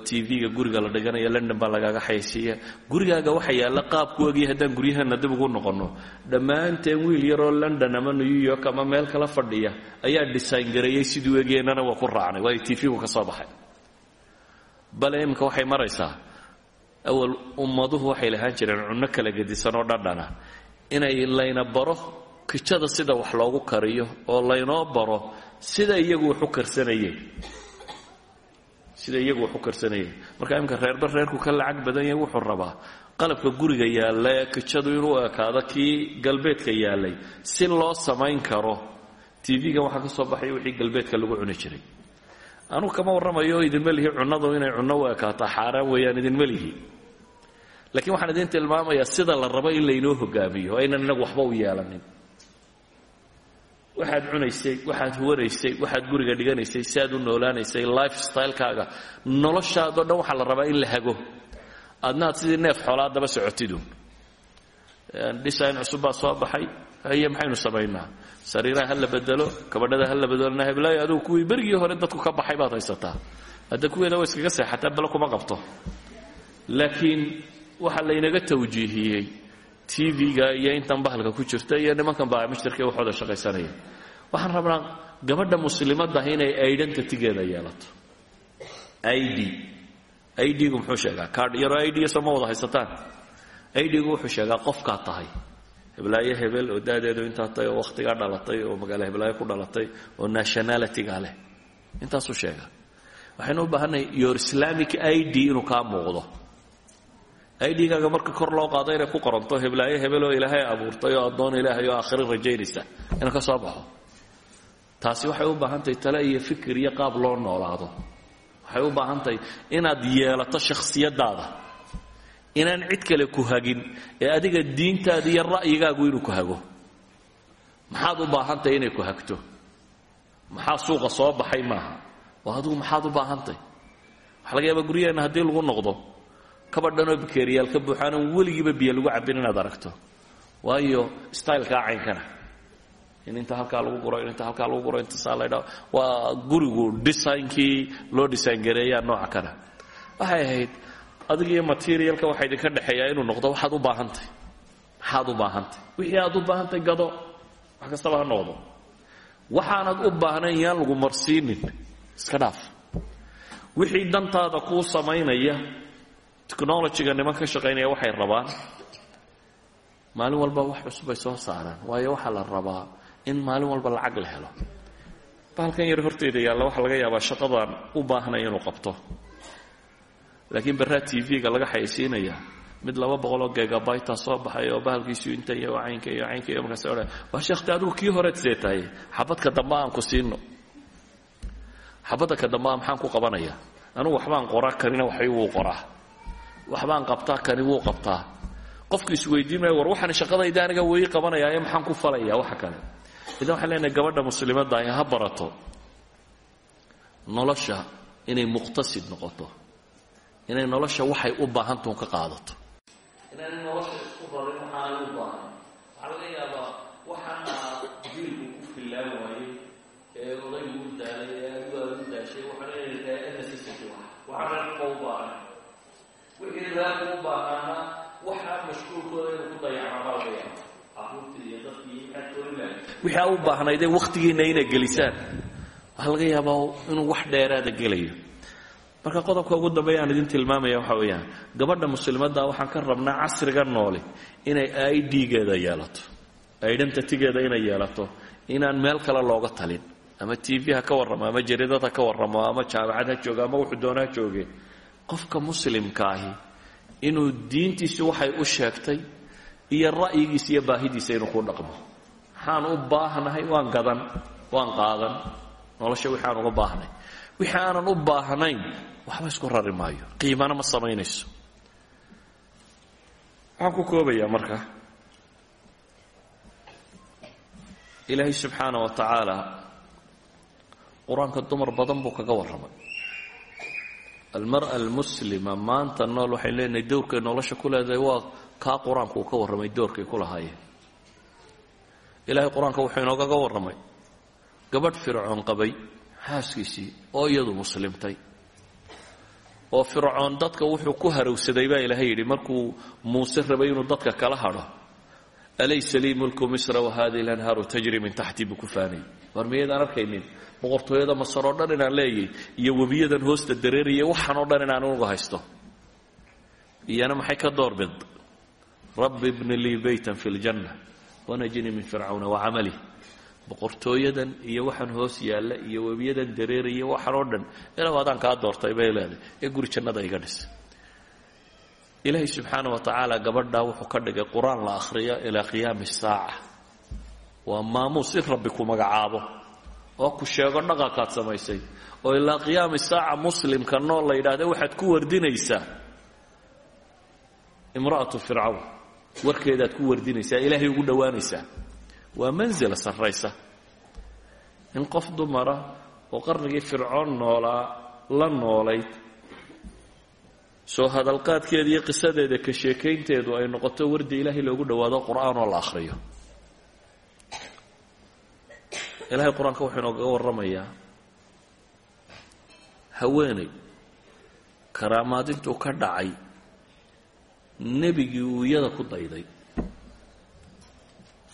t v-ga guriga la dhiganayo london baa lagaaga xayaysiiya gurigaaga waxa yaalla qaabku egya haddaan guryaheena dib ugu noqonno. Dhammaanteen wiil yaroo london ama new york ama meel kala fadhiya ayaa design gareeyey siduu egyeennana waa ku raacnay waayo t v-gu ka soo baxay. Bale iminka waxay maraysaa awal ummaduhu waxay lahaan jireen cunno kala gedisan dhadhana. Inay layna baro kijada sida wax loogu kariyo oo laynoo baro sida iyagu wax u karsanayeen sida iyagu wax u karsanayeen marka iminka reerba reerku ka lacag badan yahay wuxuu rabaa qalabka guriga yaalla kijadu inuu ekaado kii galbeedka yaallay. Si loo samayn karo tv-gan waxaa ka soo baxay wixii galbeedka lagu cuni jiray. Anugu kama warramayo idinma lihi cunnadu inay cunno u ekaato xaaraan weeyaan idinma lihi laakiin waxaan idin tilmaamayaa sida la rabo in laynoo hogaamiyo aynan inagu waxba u yeelanin waxaad cunaysay waxaad huwanaysay waxaad guriga dhiganaysay si aad u noolaanaysay life noloshaadoo dhan waxaa la rabaa in la hago. Adna aad sidii neef xoolaa daba socotidun design cusub baa soo baxay. Haye maxaynu samaynaa? Sariiraha ha la bedelo kabadhada ha la bedelona heblaayo adugu kuwii berigii hore dadku ka baxay baad haysataa. Hadda kuweeda wa iskaga seexataa bale kuma qabto. Laakiin waxaa laynaga tawjiihiyey tv-ga iyo intan bahalka ku jirta iyo nimankan baamishtarka waxooda shaqaysanaya. Waxaan rabnaa gabadha muslimaddah inay identitygeeda yeelato. Id idgu muxuu sheegaa? Kaadh yaro id soo ma wada haysataan. Idgu wuxuu sheegaa qofkaad tahay. Heblaayo hebel oo daadeedu intaa tahay oo wakhtigaa dhalatay oo magaalo heblaayo ku dhalatay oo nationalityga leh. Intaasuu sheegaa. Waxaynu u baahanay your islamic id inuu kaa muuqdo idgaaga marka kor loo qaado inay ku qoranto heblaayo hebel oo ilaahay abuurtay oo addoon ilaahay oo aakhiro rajaynaysa inuu ka soo baxo. Taasi waxay u baahan tahay tale iyo fikir iyo qaab loo noolaado. Waxay u baahan tahay inaad yeelato shakhsiyadaada inaan cid kale ku hagin ee adiga diintaada iyo ra'yigaagu inuu ku hago. Maxaad u baahantahay inay ku hagto? Maxaa suuqa soo baxay maaha? Oo adigu maxaad u baahantahay waxa laga yaabaa guryaheenna haddii lagu noqdo kabadhanoo bakeeriyaal ka buuxaanan weligiiba biyo lagu cabin inaad aragto. Waayo stylekaa caynkana in inta halkaa lagu guro in inta halkaa lagu guro inta saa waa gurigu designkii loo design gareeyaa nooca kana. Waxay ahayd adiga materialka waxaa idinka dhexeeyaa inuu noqdo waxaad u baahantahy maxaad u baahantahy wixii aad u baahantahy gado. Wax kastaba ha noqdo. Waxaanad u baahnayn yaan lagu marsiinin. Iska dhaaf. Wixii dantaada kuu samaynaya technologyga niman ka shaqaynaya waxay rabaan? Maalin walba wax cusub ay soo saaraan. Waayo waxaa la rabaa in maalin walba lacag la helo. Bahalkan yar horteyda yaalla waxaa laga yaabaa shaqadaan u baahnay inuu qabto. Laakiin barraa t v-ga laga xayaysiinaya mid laba boqoloo gegabita soo baxay oo bahalkiisu inta iyo caynka iyo caynka iyo markaas odhan waa sheekhti adigu kii horeed sidee tahay xabadka dambe aan ku siino. Xabadda ka dambe a maxaan ku qabanayaa anugu waxbaan qoraa kanina waxay wuu qoraa waxbaan qabtaa kani wuu qabtaa. Qofku isweydiinaya war waxaan shaqadayda aniga weli qabanayaaye maxaan ku falaya waxa kale. Idan waxaan leenahay gabadha muslimadda ay ha barato nolosha inay muqtasid noqoto. Inay nolosha waxay u baahantuun ka qaadato. Inaan nolosha isku rarin waxaanay u baahan. Waxaa laga yaabaa waxaana jiilku ku fillaan waayey ee odaygu u daalay leeyahay wax waxaa reerka u baahan wixii reerka u baahnaana waxaa inuu inay gelisaan. Waxaa laga inuu wax dheeraada gelayo. Marka qodobka ugu dambeeya aan idin tilmaamaya waxa weeyaan gabadha muslimadda waxaan ka rabnaa casriga noole inay idgeeda yeelato identitygeeda inay yeelato inaan meel kale looga talin ama t v ha ka warramo ama jaridad ha ka warramo ama jaamacad ha joogo ama wuxuu doona ha jooge qofka muslimka ahi inuu diintiisu waxay u sheegtay iyo ra'yigiisa iyo baahidiisa inuu ku dhaqmo. Waxaan u baahnahay waan gadan waan qaadan. Nolosha wixi aan uga baahnay. Wixii aanan u baahnayn waxba isku rari maayo. Qiimana ma samaynayso. Waxaan ku koobayaa marka. Ilaahay subxaana wa tacaala qur'aanka dumar badan buu kaga warramay almara almuslima maanta nool waxay leenahay dowrkay nolosha ku leedahay waa kaa qur'aanku uu ka warramay doorkay ku lahaayeen ilaahay qur'aanka wuxuu inoogaga warramay gabadh fircoon qabay xaaskiisii oo iyadu muslimtay oo fircoon dadka wuxuu ku harowsaday baa ilaahay yidhi markuu muuse rabay inuu dadka kala hadho alaysa lii mulku misra wahadihi lanhaaru tajri min taxtii buu ku faanayay war miyaydaan arkaynin boqortooyada masar oo dhan inaan leeyay iyo webiyadan hoosta dareeraya waxaan oo dhan inaan uga haysto? Iyana maxay ka doorbid? Rabbi bni lii baytan fi ljanna wanajini min fircawna wacamalih boqortooyadan iyo waxaan hoos yaalla iyo webiyadan dareeraya waxaan oo dhan. Ilaw adaan kaa doortay bay leedahay. Ee guri jannada iga ilaahay subxaana wa tacaala gabadhaa wuxuu ka dhigay qur'aan la akhriyo ilaa qiyaami saaca. Waa maamuus in rabbi ku magacaabo oo ku sheego dhaqankaad samaysay oo ilaa qiyaami saaca muslimka nool la yidhaahda waxaad ku wardinaysaa. Imra'atu fircawn warkeedaad ku wardinaysaa ilaahay ugu dhowaanaysaa. Waa manzila sarraysa. In qof dumara oo qarnigii fircoon noolaa la noolayd soo hadalqaadkeeda iyo qisadeeda ka sheekaynteedu ay noqoto wardi ilaahay loogu dhowaado qur'aan oo la akhriyo. Ilaahay qur'aanka wuxuu inoogaga warramayaa haweeney karaamaadintuu ka dhacay nebigii uu iyada ku dayday.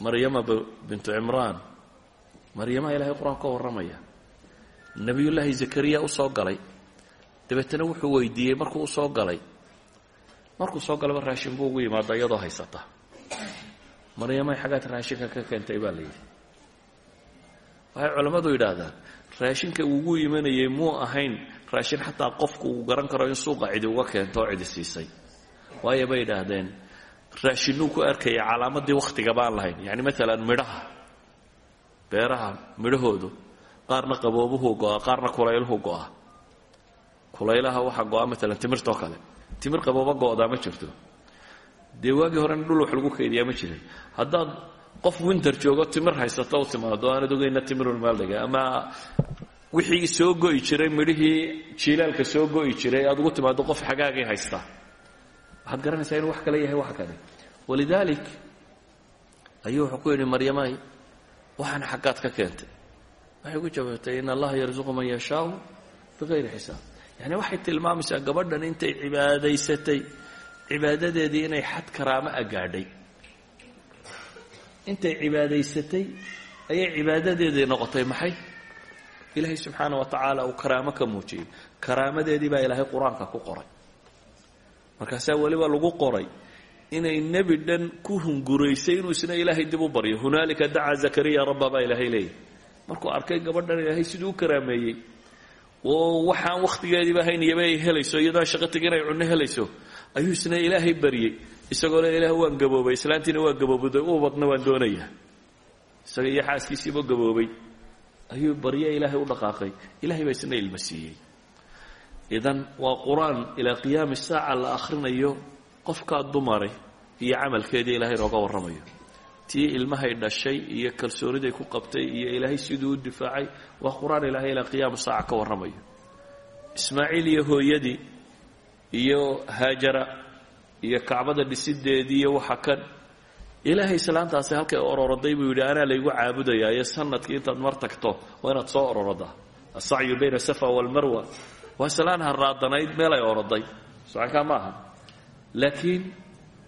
Maryama bintu cimraan maryama ilaahay qur'aanka ka warramaya nebiyullaahi zakariya u soo galay dabeetana wuxuu weydiiyey markuu u soo galay. Markuu soo galaba raashin buu ugu yimaada iyadoo haysata. Maryamay xaggaad raashinka ka keentay baa la waxay culammadu yidhaahdaan raashinka ugu imanayay muu ahayn raashin xataa qofku uu garan karo in suuqa cidi uga keento oo cidi siisay. Waayo bay yidhaahdeen raashinuu ku arkaya calaamadii wakhtiga baan lahayn yacni maalan midhaha beeraha midhahoodu qaarna qaboobuhuu go'a qaarna kulayluhu go'a kulaylaha waxaa go'a maalan timirtoo kale. Timir qabooba go'daa ma jirto. Dee waagii horena dhul wax lagu kaydiyaa ma jirin. Haddaad qof winter joogo timir haysato u timaado aanad ogeyna timirun maaldhiga ama wixii soo go'i jiray midhihii jiilaalka soo go'i jiray aad ugu timaado qof xagaagii haysta. Waxaad garanaysaa inuu wax kale yahay wax kale. Walidaalik ayuu wuxuu ku maryamay waxaan xaggaad ka keentay. Waxay ku jawaabtay in allaha yarsuqu man yashaau bikayri xisaab yani waxay tilmaamaysaa gabadhan intay cibaadaysatay cibaadadeedii inay xad karaamo a gaadhay intay cibaadaysatay ayay cibaadadeedii noqotay maxay? Ilaahay subxaana wa tacaala uu karaamo ka muujiyey. Karaamadeedii baa ilaahay qur'aanka ku qoray. Markaasaa weliba lagu qoray inay nebi dhan ku hunguraysay inuu isna ilaahay dib u baryo. Hunaalika dacaa zakariya rabba baa ilaahay leeyahy markuu arkay gabadhan ilaahay siduu u karaameeyey oo waxaan wakhtigeediiba hayniyaba ay helayso iyadoo shaqo tegi inay cunno helayso. Ayuu isna ilaahay baryey isagoo le ilaah waan gaboobay islaantiina waa gaboobday ubadna waan doonayaa isaga iyo xaaskiisiiba gaboobay. Ayuu barye ilaahay u dhaqaaqay. Ilahay baa isna ilma siiyey. Idan waa qur'aan ilaa qiyaami saaca la akhrinayo qofkaa dumaray iyo camalkeedii ilaahay nooga warramayo tii ilmahay dhashay iyo kalsooniday ku qabtay iyo ilaahay siduu u difaacay waa qur'aan ilaahay ilaa qiyaama saaca ka warramayo. Ismaaciil iyo hooyadii iyo haajara iyo kacbada dhisideedii iyo waxa kan ilaahay islaantaasi halkay ororoday buu yidhi anaa laygu caabudayaa iyo sannadkii intaad mar tagto waa inaad soo ororodaa. Asacyu bayna safa walmarwa. Waa islaan haraadanayd meelay oroday socankaa ma aha laakiin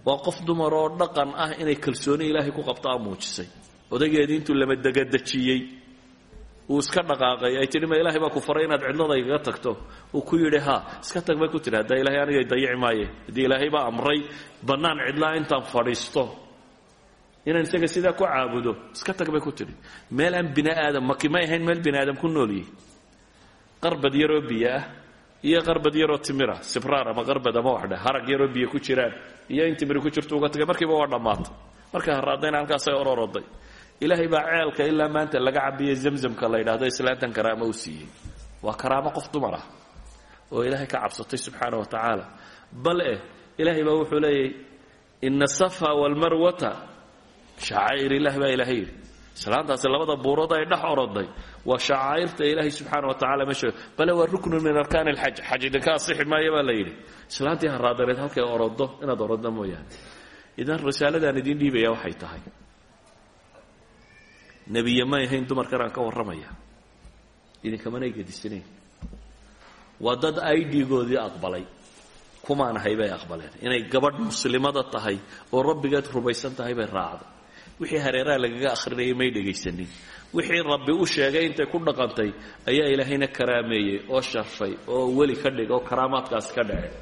waa qof dumar oo dhaqan ah inay kalsooni ilaahay ku qabtaa muujisay odaygeedii intuu lama degadejiyey uu iska dhaqaaqay. Ay tidhi ma ilaahay baa ku faray inaad cidlada igaga tagto? Uu ku yidhi ha iska tag bay ku tidhi. Haddaa ilahay anigay dayici maaye. Haddii ilaahay baa amray bannaan cidlaa intaan fadhiisto. Inaan isaga sidaa ku caabudo iska tag bay ku tidhi. Meel aan bini aadam maki may ahayn meel bini aadam ku noolyihi qarbad yaroo biyo ah iyo qarbad yaroo timira sibraar ama qarbad ama waxdhe harag yaroo biyo ku jiraan iyo in timiri ku jirto uga tagay markiiba waa dhammaatay markay haraadayna halkaasay ororoday ilaahay baa ceelka ilaa maanta laga cabiye zamzamka la yidhaahdo islaantan karaamo u siiyey. Waa karaamo qof dumar ah oo ilaahay ka cabsatay subxaana wa tacaala. Bal eh ilaahay baa wuxuu leeyahy ina safa walmarwata shacaa'ir ilah baa ilahay yidhi islaantaasi labada buurood ay dhex oroday waa shacaa'irta ilaahay subxaana wa tacala meesha bale waa ruknun min arkaan alxaj xaj idinka asixi maayo baa la yidhi. Islaantii haraadareed halkay orodo inaad oroddo mooyaane. Idan risaaladaan idiin dhiibaya waxay tahay. Nebiye may ahayn dumarkan aan ka warramaya. Idinkamanay gedisanayn waa dad idgoodii aqbalay. Kumaan ahay aqbaleen. Inay gabadh muslimada tahay oo rabbigeed rumaysan tahay bay raacday wixii hareeraha lagaga akhrinayay may dhegaysanin wixii rabbi u sheegay intay ku dhaqantay ayaa ilaahayna karaameeyey oo sharfay oo weli ka dhig oo karaamaadkaasi ka dhaceen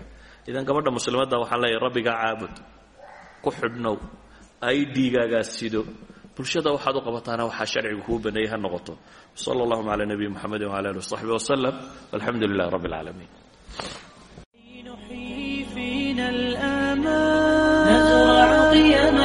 idan gabadha muslimadda waxaan leeyahay rabbigaa caabud ku xidhnow idgaagaa sido bulshada waxaad u qabataana waxaa sharcigu kuu baneeyey ha noqoto sala allahuma cala nabiyi muxamedi wala ali wasaxbi wasalam walxamdu lilah rabbi alcaalamiin نحيي فينا الآمال نزرع قيم